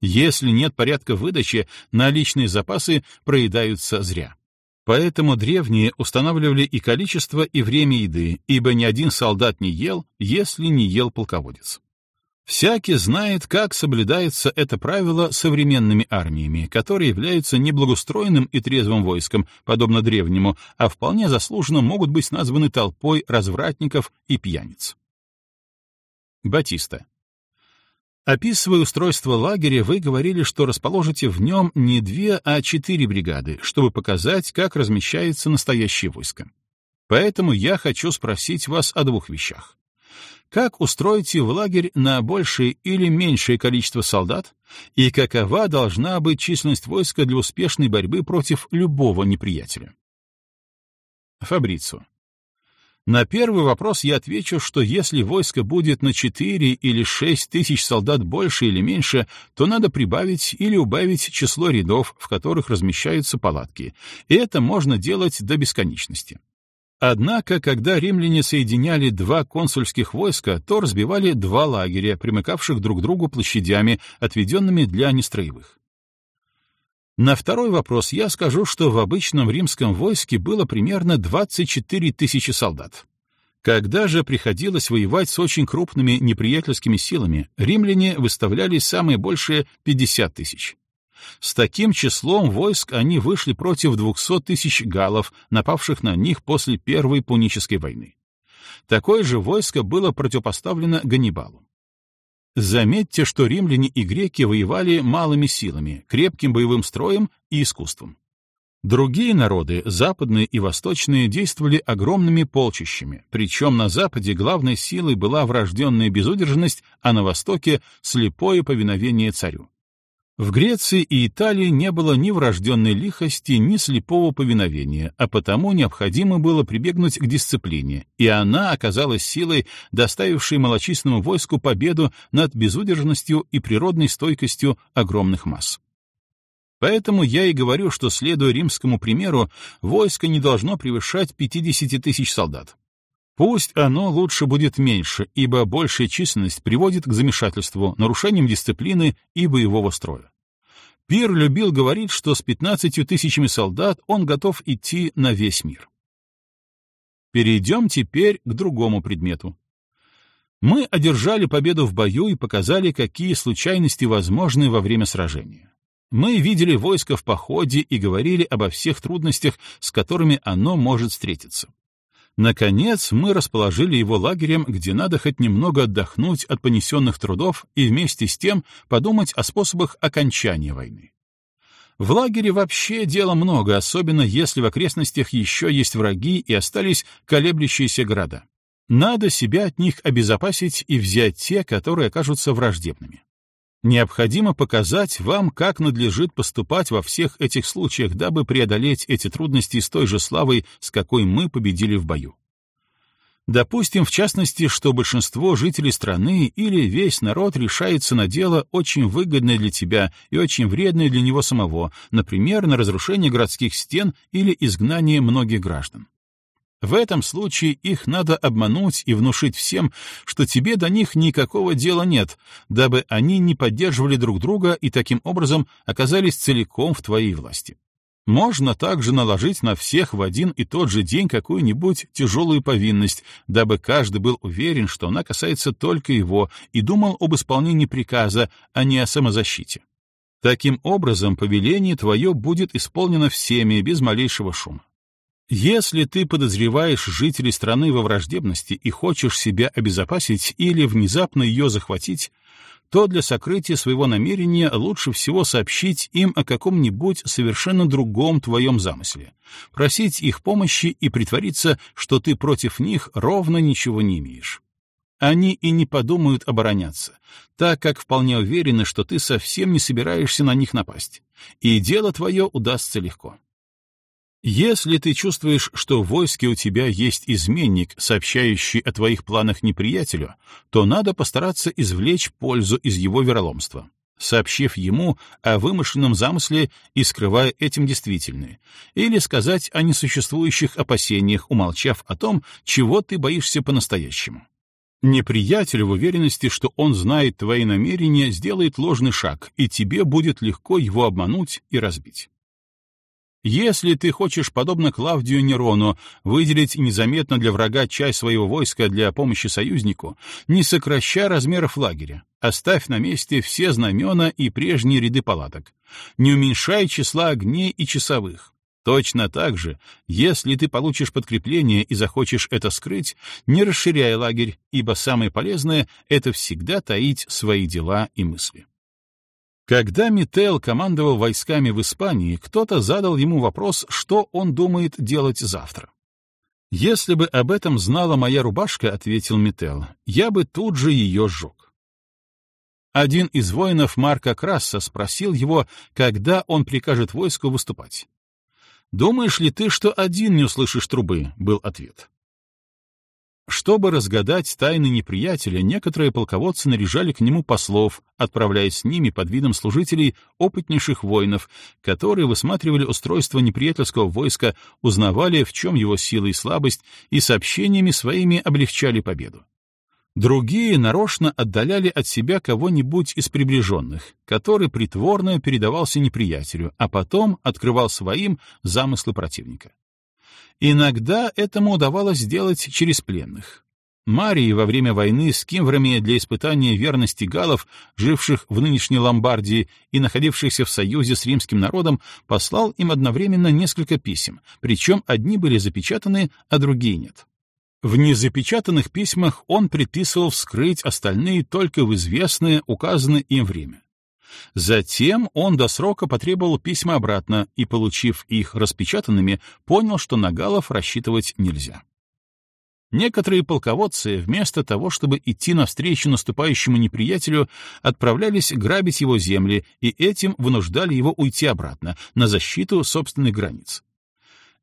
Если нет порядка в выдаче, наличные запасы проедаются зря. Поэтому древние устанавливали и количество, и время еды, ибо ни один солдат не ел, если не ел полководец. Всякий знает, как соблюдается это правило современными армиями, которые являются не благоустроенным и трезвым войском, подобно древнему, а вполне заслуженно могут быть названы толпой развратников и пьяниц. Батиста. Описывая устройство лагеря, вы говорили, что расположите в нем не две, а четыре бригады, чтобы показать, как размещается настоящее войско. Поэтому я хочу спросить вас о двух вещах. Как устроите в лагерь на большее или меньшее количество солдат, и какова должна быть численность войска для успешной борьбы против любого неприятеля? Фабрицу. На первый вопрос я отвечу, что если войско будет на 4 или 6 тысяч солдат больше или меньше, то надо прибавить или убавить число рядов, в которых размещаются палатки, и это можно делать до бесконечности. Однако, когда римляне соединяли два консульских войска, то разбивали два лагеря, примыкавших друг к другу площадями, отведенными для нестроевых. На второй вопрос я скажу, что в обычном римском войске было примерно 24 тысячи солдат. Когда же приходилось воевать с очень крупными неприятельскими силами, римляне выставляли самые большие 50 тысяч. С таким числом войск они вышли против 200 тысяч галлов, напавших на них после Первой Пунической войны. Такое же войско было противопоставлено Ганнибалу. Заметьте, что римляне и греки воевали малыми силами, крепким боевым строем и искусством. Другие народы, западные и восточные, действовали огромными полчищами, причем на Западе главной силой была врожденная безудержность, а на Востоке — слепое повиновение царю. В Греции и Италии не было ни врожденной лихости, ни слепого повиновения, а потому необходимо было прибегнуть к дисциплине, и она оказалась силой, доставившей малочисленному войску победу над безудержностью и природной стойкостью огромных масс. Поэтому я и говорю, что, следуя римскому примеру, войско не должно превышать 50 тысяч солдат. Пусть оно лучше будет меньше, ибо большая численность приводит к замешательству, нарушениям дисциплины и боевого строя. Пир любил говорить, что с 15 тысячами солдат он готов идти на весь мир. Перейдем теперь к другому предмету. Мы одержали победу в бою и показали, какие случайности возможны во время сражения. Мы видели войско в походе и говорили обо всех трудностях, с которыми оно может встретиться. Наконец, мы расположили его лагерем, где надо хоть немного отдохнуть от понесенных трудов и вместе с тем подумать о способах окончания войны. В лагере вообще дела много, особенно если в окрестностях еще есть враги и остались колеблющиеся города. Надо себя от них обезопасить и взять те, которые окажутся враждебными. Необходимо показать вам, как надлежит поступать во всех этих случаях, дабы преодолеть эти трудности с той же славой, с какой мы победили в бою. Допустим, в частности, что большинство жителей страны или весь народ решается на дело очень выгодное для тебя и очень вредное для него самого, например, на разрушение городских стен или изгнание многих граждан. В этом случае их надо обмануть и внушить всем, что тебе до них никакого дела нет, дабы они не поддерживали друг друга и таким образом оказались целиком в твоей власти. Можно также наложить на всех в один и тот же день какую-нибудь тяжелую повинность, дабы каждый был уверен, что она касается только его, и думал об исполнении приказа, а не о самозащите. Таким образом, повеление твое будет исполнено всеми без малейшего шума. Если ты подозреваешь жителей страны во враждебности и хочешь себя обезопасить или внезапно ее захватить, то для сокрытия своего намерения лучше всего сообщить им о каком-нибудь совершенно другом твоем замысле, просить их помощи и притвориться, что ты против них ровно ничего не имеешь. Они и не подумают обороняться, так как вполне уверены, что ты совсем не собираешься на них напасть, и дело твое удастся легко. Если ты чувствуешь, что в войске у тебя есть изменник, сообщающий о твоих планах неприятелю, то надо постараться извлечь пользу из его вероломства, сообщив ему о вымышленном замысле и скрывая этим действительное, или сказать о несуществующих опасениях, умолчав о том, чего ты боишься по-настоящему. Неприятель в уверенности, что он знает твои намерения, сделает ложный шаг, и тебе будет легко его обмануть и разбить. Если ты хочешь, подобно Клавдию Нерону, выделить незаметно для врага часть своего войска для помощи союзнику, не сокраща размеров лагеря, оставь на месте все знамена и прежние ряды палаток, не уменьшай числа огней и часовых. Точно так же, если ты получишь подкрепление и захочешь это скрыть, не расширяй лагерь, ибо самое полезное — это всегда таить свои дела и мысли. Когда Мител командовал войсками в Испании, кто-то задал ему вопрос, что он думает делать завтра. «Если бы об этом знала моя рубашка», — ответил Мител, — «я бы тут же ее сжег». Один из воинов Марка Краса спросил его, когда он прикажет войску выступать. «Думаешь ли ты, что один не услышишь трубы?» — был ответ. Чтобы разгадать тайны неприятеля, некоторые полководцы наряжали к нему послов, отправляясь с ними под видом служителей опытнейших воинов, которые высматривали устройство неприятельского войска, узнавали, в чем его сила и слабость, и сообщениями своими облегчали победу. Другие нарочно отдаляли от себя кого-нибудь из приближенных, который притворно передавался неприятелю, а потом открывал своим замыслы противника. Иногда этому удавалось сделать через пленных. Марии во время войны с кимврами для испытания верности галов, живших в нынешней Ломбардии и находившихся в союзе с римским народом, послал им одновременно несколько писем, причем одни были запечатаны, а другие нет. В незапечатанных письмах он предписывал вскрыть остальные только в известное, указанное им время. Затем он до срока потребовал письма обратно и, получив их распечатанными, понял, что на галов рассчитывать нельзя. Некоторые полководцы, вместо того, чтобы идти навстречу наступающему неприятелю, отправлялись грабить его земли и этим вынуждали его уйти обратно, на защиту собственных границ.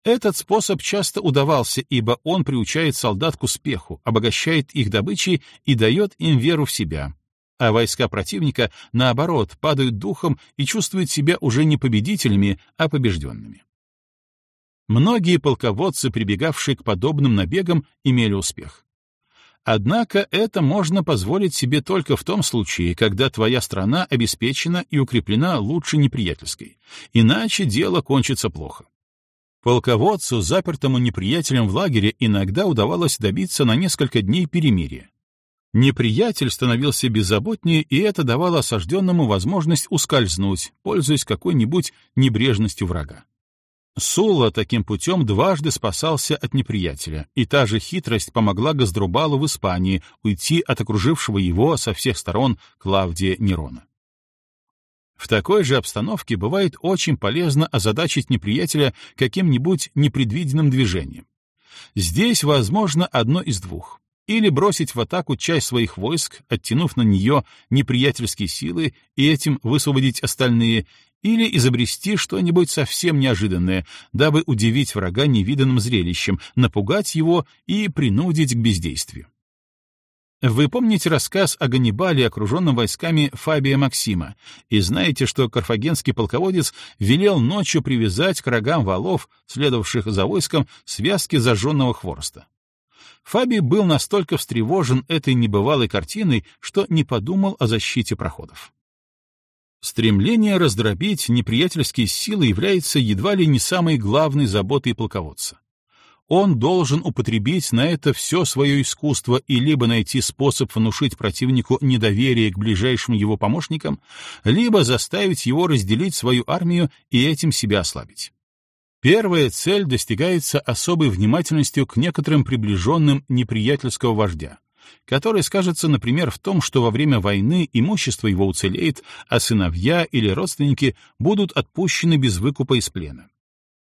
Этот способ часто удавался, ибо он приучает солдат к успеху, обогащает их добычей и дает им веру в себя, а войска противника, наоборот, падают духом и чувствуют себя уже не победителями, а побежденными. Многие полководцы, прибегавшие к подобным набегам, имели успех. Однако это можно позволить себе только в том случае, когда твоя страна обеспечена и укреплена лучше неприятельской, иначе дело кончится плохо. Полководцу, запертому неприятелем в лагере, иногда удавалось добиться на несколько дней перемирия. Неприятель становился беззаботнее, и это давало осажденному возможность ускользнуть, пользуясь какой-нибудь небрежностью врага. Сула таким путем дважды спасался от неприятеля, и та же хитрость помогла Газдрубалу в Испании уйти от окружившего его со всех сторон Клавдия Нерона. В такой же обстановке бывает очень полезно озадачить неприятеля каким-нибудь непредвиденным движением. Здесь возможно одно из двух или бросить в атаку часть своих войск, оттянув на нее неприятельские силы и этим высвободить остальные, или изобрести что-нибудь совсем неожиданное, дабы удивить врага невиданным зрелищем, напугать его и принудить к бездействию. Вы помните рассказ о Ганнибале, окруженном войсками Фабия Максима, и знаете, что карфагенский полководец велел ночью привязать к рогам валов, следовавших за войском, связки зажженного хвороста. Фаби был настолько встревожен этой небывалой картиной, что не подумал о защите проходов. Стремление раздробить неприятельские силы является едва ли не самой главной заботой полководца. Он должен употребить на это все свое искусство и либо найти способ внушить противнику недоверие к ближайшим его помощникам, либо заставить его разделить свою армию и этим себя ослабить. Первая цель достигается особой внимательностью к некоторым приближенным неприятельского вождя, который скажется, например, в том, что во время войны имущество его уцелеет, а сыновья или родственники будут отпущены без выкупа из плена.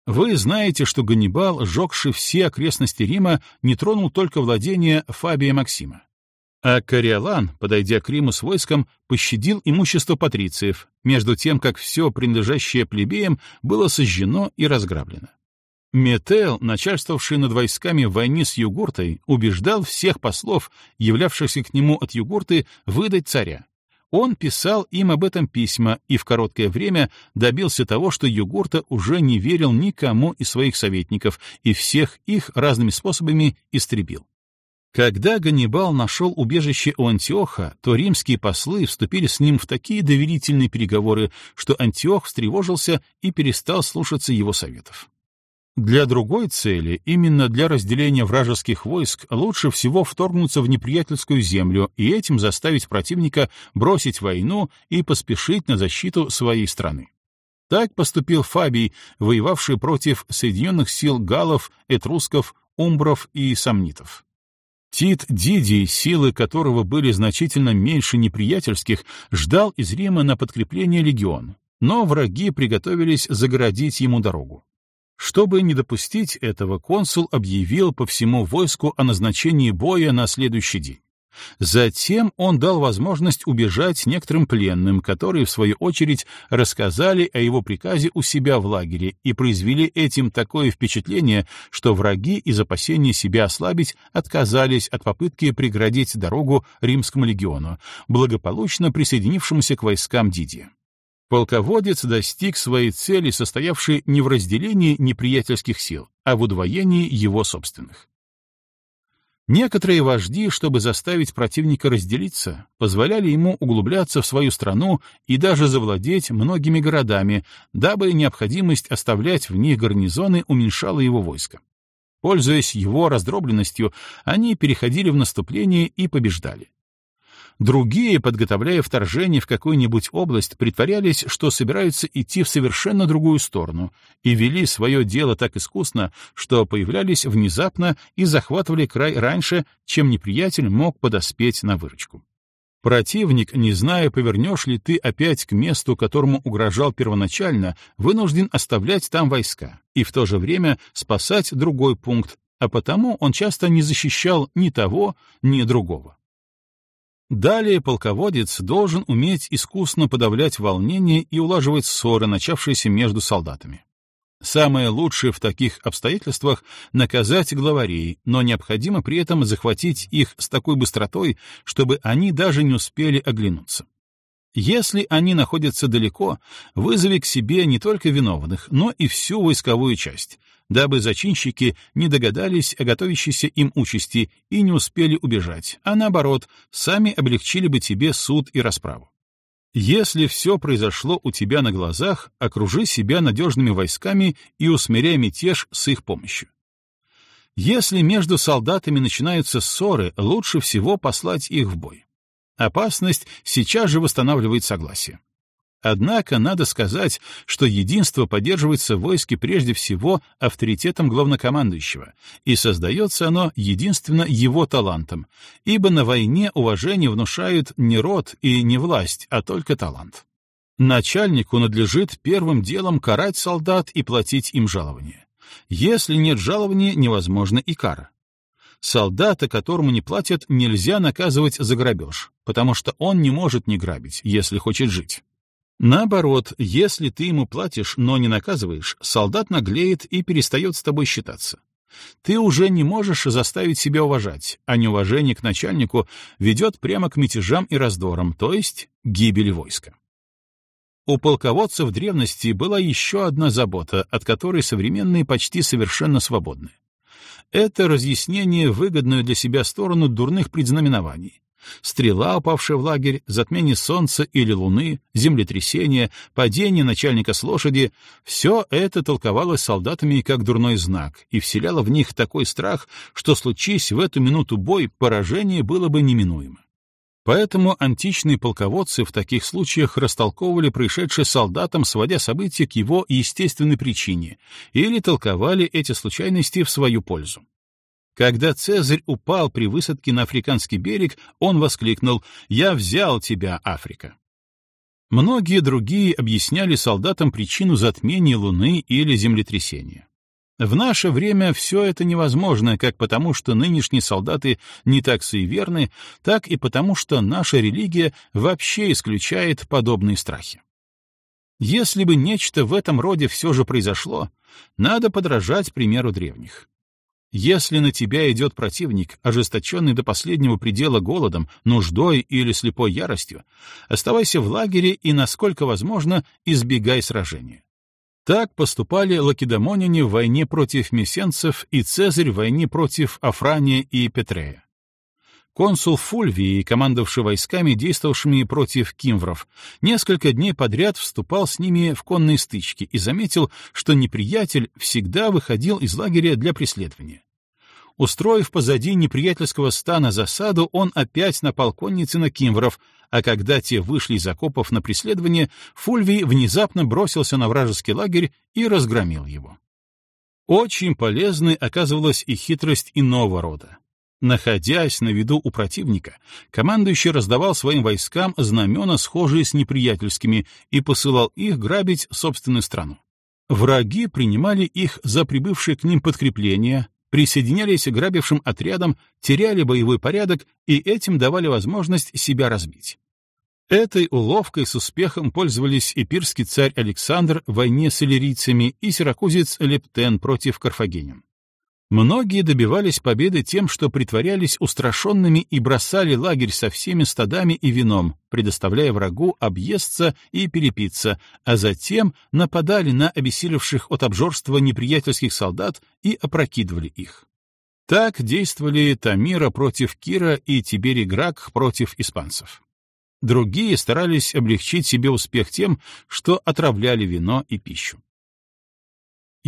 Вы знаете, что Ганнибал, сжегший все окрестности Рима, не тронул только владения Фабия Максима. А Кориолан, подойдя к Риму с войском, пощадил имущество патрициев, между тем, как все принадлежащее плебеям было сожжено и разграблено. Метел, начальствовавший над войсками в войне с Югуртой, убеждал всех послов, являвшихся к нему от Югурты, выдать царя. Он писал им об этом письма и в короткое время добился того, что Югурта уже не верил никому из своих советников и всех их разными способами истребил. Когда Ганнибал нашел убежище у Антиоха, то римские послы вступили с ним в такие доверительные переговоры, что Антиох встревожился и перестал слушаться его советов. Для другой цели, именно для разделения вражеских войск, лучше всего вторгнуться в неприятельскую землю и этим заставить противника бросить войну и поспешить на защиту своей страны. Так поступил Фабий, воевавший против соединенных сил галлов, этрусков, умбров и сомнитов. Тит Дидий, силы которого были значительно меньше неприятельских, ждал из Рима на подкрепление легион, но враги приготовились загородить ему дорогу. Чтобы не допустить этого, консул объявил по всему войску о назначении боя на следующий день. Затем он дал возможность убежать некоторым пленным, которые, в свою очередь, рассказали о его приказе у себя в лагере и произвели этим такое впечатление, что враги из опасения себя ослабить отказались от попытки преградить дорогу римскому легиону, благополучно присоединившемуся к войскам Дидия полководец достиг своей цели, состоявшей не в разделении неприятельских сил, а в удвоении его собственных. Некоторые вожди, чтобы заставить противника разделиться, позволяли ему углубляться в свою страну и даже завладеть многими городами, дабы необходимость оставлять в них гарнизоны уменьшала его войско. Пользуясь его раздробленностью, они переходили в наступление и побеждали. Другие, подготовляя вторжение в какую-нибудь область, притворялись, что собираются идти в совершенно другую сторону, и вели свое дело так искусно, что появлялись внезапно и захватывали край раньше, чем неприятель мог подоспеть на выручку. Противник, не зная, повернешь ли ты опять к месту, которому угрожал первоначально, вынужден оставлять там войска и в то же время спасать другой пункт, а потому он часто не защищал ни того, ни другого. Далее полководец должен уметь искусно подавлять волнение и улаживать ссоры, начавшиеся между солдатами. Самое лучшее в таких обстоятельствах — наказать главарей, но необходимо при этом захватить их с такой быстротой, чтобы они даже не успели оглянуться. Если они находятся далеко, вызови к себе не только виновных, но и всю войсковую часть, дабы зачинщики не догадались о готовящейся им участи и не успели убежать, а наоборот, сами облегчили бы тебе суд и расправу. Если все произошло у тебя на глазах, окружи себя надежными войсками и усмиряй мятеж с их помощью. Если между солдатами начинаются ссоры, лучше всего послать их в бой. Опасность сейчас же восстанавливает согласие. Однако надо сказать, что единство поддерживается в войске прежде всего авторитетом главнокомандующего, и создается оно единственно его талантом, ибо на войне уважение внушают не род и не власть, а только талант. Начальнику надлежит первым делом карать солдат и платить им жалование. Если нет жалования, невозможно и кара. Солдата, которому не платят, нельзя наказывать за грабеж, потому что он не может не грабить, если хочет жить. Наоборот, если ты ему платишь, но не наказываешь, солдат наглеет и перестает с тобой считаться. Ты уже не можешь заставить себя уважать, а неуважение к начальнику ведет прямо к мятежам и раздорам, то есть гибели войска. У полководцев древности была еще одна забота, от которой современные почти совершенно свободны. Это разъяснение выгодную для себя сторону дурных предзнаменований, Стрела, упавшая в лагерь, затмение солнца или луны, землетрясение, падение начальника с лошади — все это толковалось солдатами как дурной знак и вселяло в них такой страх, что, случись в эту минуту бой, поражение было бы неминуемо. Поэтому античные полководцы в таких случаях растолковывали происшедшее солдатам, сводя события к его естественной причине, или толковали эти случайности в свою пользу. Когда Цезарь упал при высадке на африканский берег, он воскликнул «Я взял тебя, Африка». Многие другие объясняли солдатам причину затмения Луны или землетрясения. В наше время все это невозможно как потому, что нынешние солдаты не так суеверны, так и потому, что наша религия вообще исключает подобные страхи. Если бы нечто в этом роде все же произошло, надо подражать примеру древних. Если на тебя идет противник, ожесточенный до последнего предела голодом, нуждой или слепой яростью, оставайся в лагере и, насколько возможно, избегай сражения. Так поступали лакедемоняне в войне против мессенцев и Цезарь в войне против Афрания и Петрея. Консул Фульвий, командовавший войсками, действовавшими против кимвров, несколько дней подряд вступал с ними в конные стычки и заметил, что неприятель всегда выходил из лагеря для преследования. Устроив позади неприятельского стана засаду, он опять напал конницы на кимвров, а когда те вышли из окопов на преследование, Фульвий внезапно бросился на вражеский лагерь и разгромил его. Очень полезной оказывалась и хитрость иного рода. Находясь на виду у противника, командующий раздавал своим войскам знамена, схожие с неприятельскими, и посылал их грабить собственную страну. Враги принимали их за прибывшие к ним подкрепления, присоединялись к грабившим отрядам, теряли боевой порядок и этим давали возможность себя разбить. Этой уловкой с успехом пользовались эпирский царь Александр в войне с иллирийцами и сиракузец Лептен против карфагенян. Многие добивались победы тем, что притворялись устрашенными и бросали лагерь со всеми стадами и вином, предоставляя врагу объесться и перепиться, а затем нападали на обессилевших от обжорства неприятельских солдат и опрокидывали их. Так действовали Тамира против Кира и Тиберий Грак против испанцев. Другие старались облегчить себе успех тем, что отравляли вино и пищу.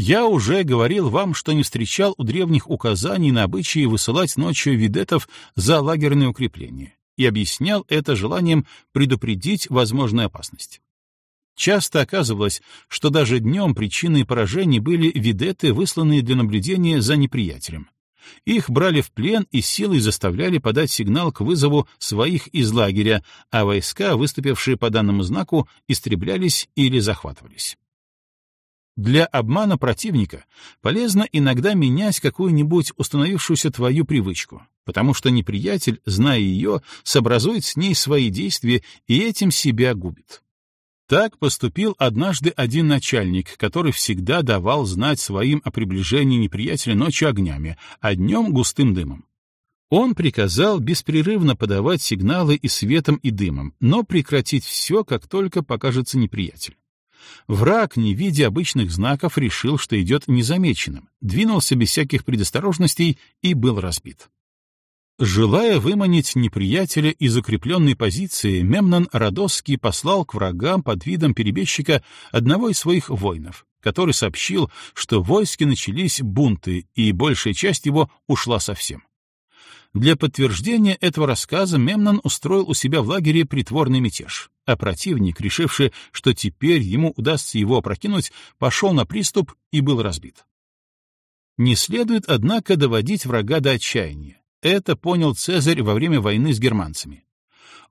Я уже говорил вам, что не встречал у древних указаний на обычаи высылать ночью видетов за лагерные укрепления, и объяснял это желанием предупредить возможную опасность. Часто оказывалось, что даже днем причиной поражений были видеты, высланные для наблюдения за неприятелем. Их брали в плен и силой заставляли подать сигнал к вызову своих из лагеря, а войска, выступившие по данному знаку, истреблялись или захватывались. Для обмана противника полезно иногда менять какую-нибудь установившуюся твою привычку, потому что неприятель, зная ее, сообразует с ней свои действия и этим себя губит. Так поступил однажды один начальник, который всегда давал знать своим о приближении неприятеля ночью огнями, а днем густым дымом. Он приказал беспрерывно подавать сигналы и светом, и дымом, но прекратить все, как только покажется неприятель. Враг, не видя обычных знаков, решил, что идет незамеченным, двинулся без всяких предосторожностей и был разбит. Желая выманить неприятеля из укрепленной позиции, Мемнон Родосский послал к врагам под видом перебежчика одного из своих воинов, который сообщил, что в войске начались бунты, и большая часть его ушла совсем. Для подтверждения этого рассказа Мемнон устроил у себя в лагере притворный мятеж, а противник, решивший, что теперь ему удастся его опрокинуть, пошел на приступ и был разбит. Не следует, однако, доводить врага до отчаяния. Это понял Цезарь во время войны с германцами.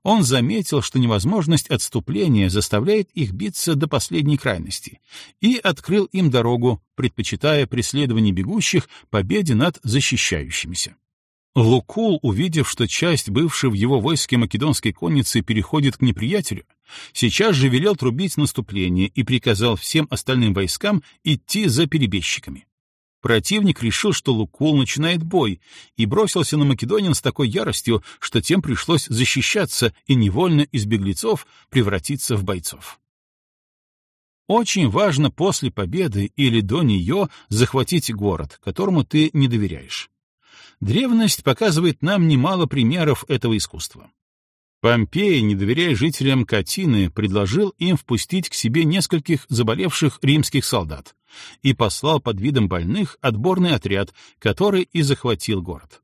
Он заметил, что невозможность отступления заставляет их биться до последней крайности, и открыл им дорогу, предпочитая преследование бегущих победе над защищающимися. Лукул, увидев, что часть бывшей в его войске македонской конницы переходит к неприятелю, сейчас же велел трубить наступление и приказал всем остальным войскам идти за перебежчиками. Противник решил, что Лукул начинает бой, и бросился на македонин с такой яростью, что тем пришлось защищаться и невольно из беглецов превратиться в бойцов. Очень важно после победы или до нее захватить город, которому ты не доверяешь. Древность показывает нам немало примеров этого искусства. Помпей, не доверяя жителям Катины, предложил им впустить к себе нескольких заболевших римских солдат и послал под видом больных отборный отряд, который и захватил город.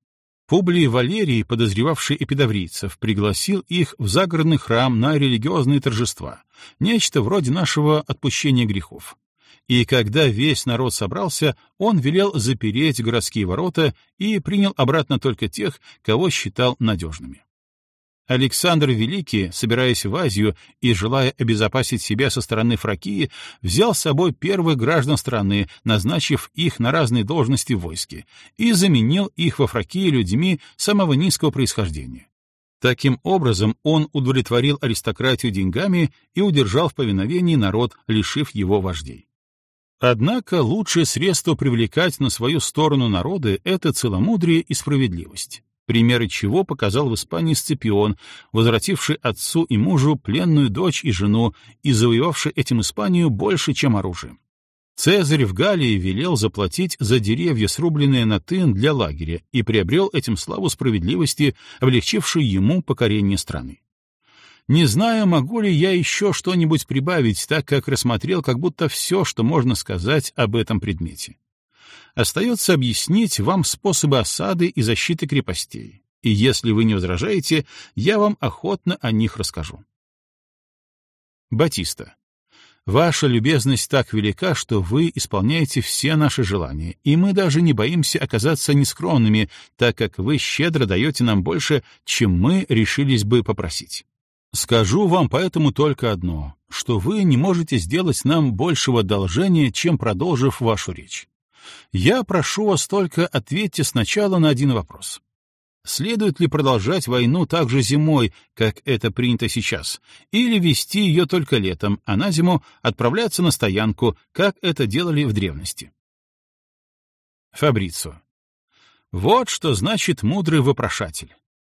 Публий Валерий, подозревавший эпидаврийцев, пригласил их в загородный храм на религиозные торжества, нечто вроде нашего отпущения грехов и когда весь народ собрался, он велел запереть городские ворота и принял обратно только тех, кого считал надежными. Александр Великий, собираясь в Азию и желая обезопасить себя со стороны Фракии, взял с собой первых граждан страны, назначив их на разные должности в войске, и заменил их во Фракии людьми самого низкого происхождения. Таким образом, он удовлетворил аристократию деньгами и удержал в повиновении народ, лишив его вождей. Однако лучшее средство привлекать на свою сторону народы — это целомудрие и справедливость, примеры чего показал в Испании Сципион, возвративший отцу и мужу пленную дочь и жену и завоевавший этим Испанию больше, чем оружием. Цезарь в Галлии велел заплатить за деревья, срубленные на тын для лагеря, и приобрел этим славу справедливости, облегчившую ему покорение страны. Не знаю, могу ли я еще что-нибудь прибавить, так как рассмотрел как будто все, что можно сказать об этом предмете. Остается объяснить вам способы осады и защиты крепостей, и если вы не возражаете, я вам охотно о них расскажу. Батиста. Ваша любезность так велика, что вы исполняете все наши желания, и мы даже не боимся оказаться нескромными, так как вы щедро даете нам больше, чем мы решились бы попросить. Скажу вам поэтому только одно, что вы не можете сделать нам большего одолжения, чем продолжив вашу речь. Я прошу вас только ответьте сначала на один вопрос. Следует ли продолжать войну также зимой, как это принято сейчас, или вести ее только летом, а на зиму отправляться на стоянку, как это делали в древности? Фабрицо. Вот что значит мудрый вопрошатель.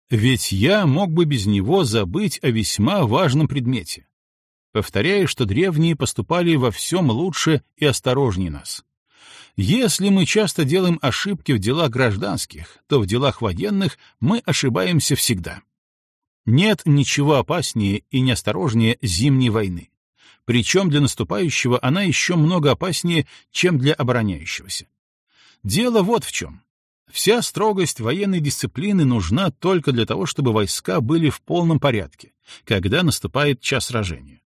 Ведь я мог бы без него забыть о весьма важном предмете. Повторяю, что древние поступали во всем лучше и осторожнее нас. Если мы часто делаем ошибки в делах гражданских, то в делах военных мы ошибаемся всегда. Нет ничего опаснее и неосторожнее зимней войны. Причем для наступающего она еще много опаснее, чем для обороняющегося. Дело вот в чем. Вся строгость военной дисциплины нужна только для того, чтобы войска были в полном порядке, когда наступает час сражения.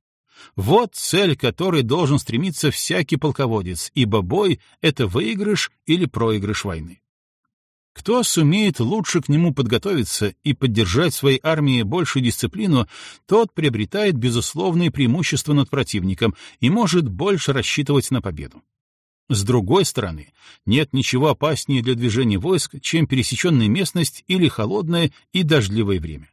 Вот цель, к которой должен стремиться всякий полководец, ибо бой — это выигрыш или проигрыш войны. Кто сумеет лучше к нему подготовиться и поддержать своей армии большую дисциплину, тот приобретает безусловные преимущества над противником и может больше рассчитывать на победу. С другой стороны, нет ничего опаснее для движения войск, чем пересеченная местность или холодное и дождливое время.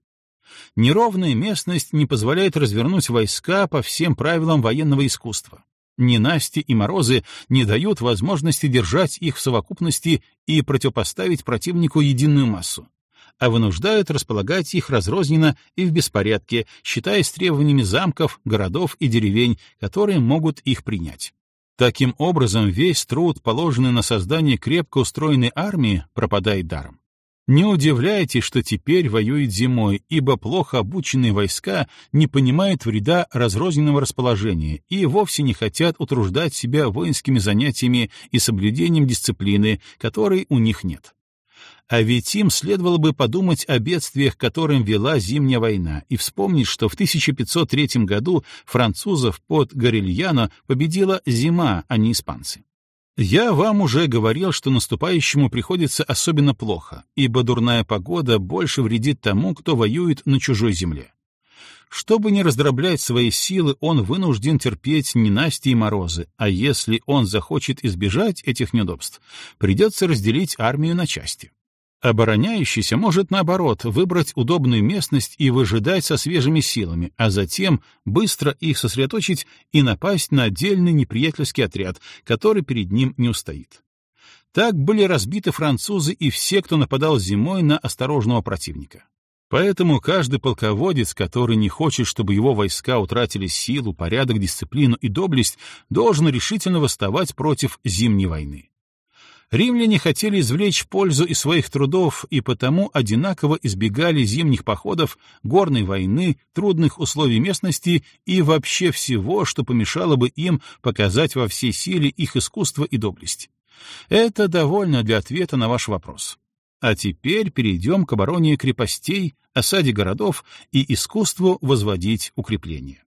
Неровная местность не позволяет развернуть войска по всем правилам военного искусства. Ненасти и морозы не дают возможности держать их в совокупности и противопоставить противнику единую массу, а вынуждают располагать их разрозненно и в беспорядке, считаясь требованиями замков, городов и деревень, которые могут их принять. Таким образом, весь труд, положенный на создание крепко устроенной армии, пропадает даром. Не удивляйтесь, что теперь воюет зимой, ибо плохо обученные войска не понимают вреда разрозненного расположения и вовсе не хотят утруждать себя воинскими занятиями и соблюдением дисциплины, которой у них нет. А ведь им следовало бы подумать о бедствиях, которым вела Зимняя война, и вспомнить, что в 1503 году французов под Горильяно победила зима, а не испанцы. Я вам уже говорил, что наступающему приходится особенно плохо, ибо дурная погода больше вредит тому, кто воюет на чужой земле. Чтобы не раздроблять свои силы, он вынужден терпеть ненасти и морозы, а если он захочет избежать этих неудобств, придется разделить армию на части. Обороняющийся может, наоборот, выбрать удобную местность и выжидать со свежими силами, а затем быстро их сосредоточить и напасть на отдельный неприятельский отряд, который перед ним не устоит. Так были разбиты французы и все, кто нападал зимой на осторожного противника. Поэтому каждый полководец, который не хочет, чтобы его войска утратили силу, порядок, дисциплину и доблесть, должен решительно восставать против зимней войны. Римляне хотели извлечь пользу из своих трудов и потому одинаково избегали зимних походов, горной войны, трудных условий местности и вообще всего, что помешало бы им показать во всей силе их искусство и доблесть. Это довольно для ответа на ваш вопрос. А теперь перейдем к обороне крепостей, осаде городов и искусству возводить укрепления.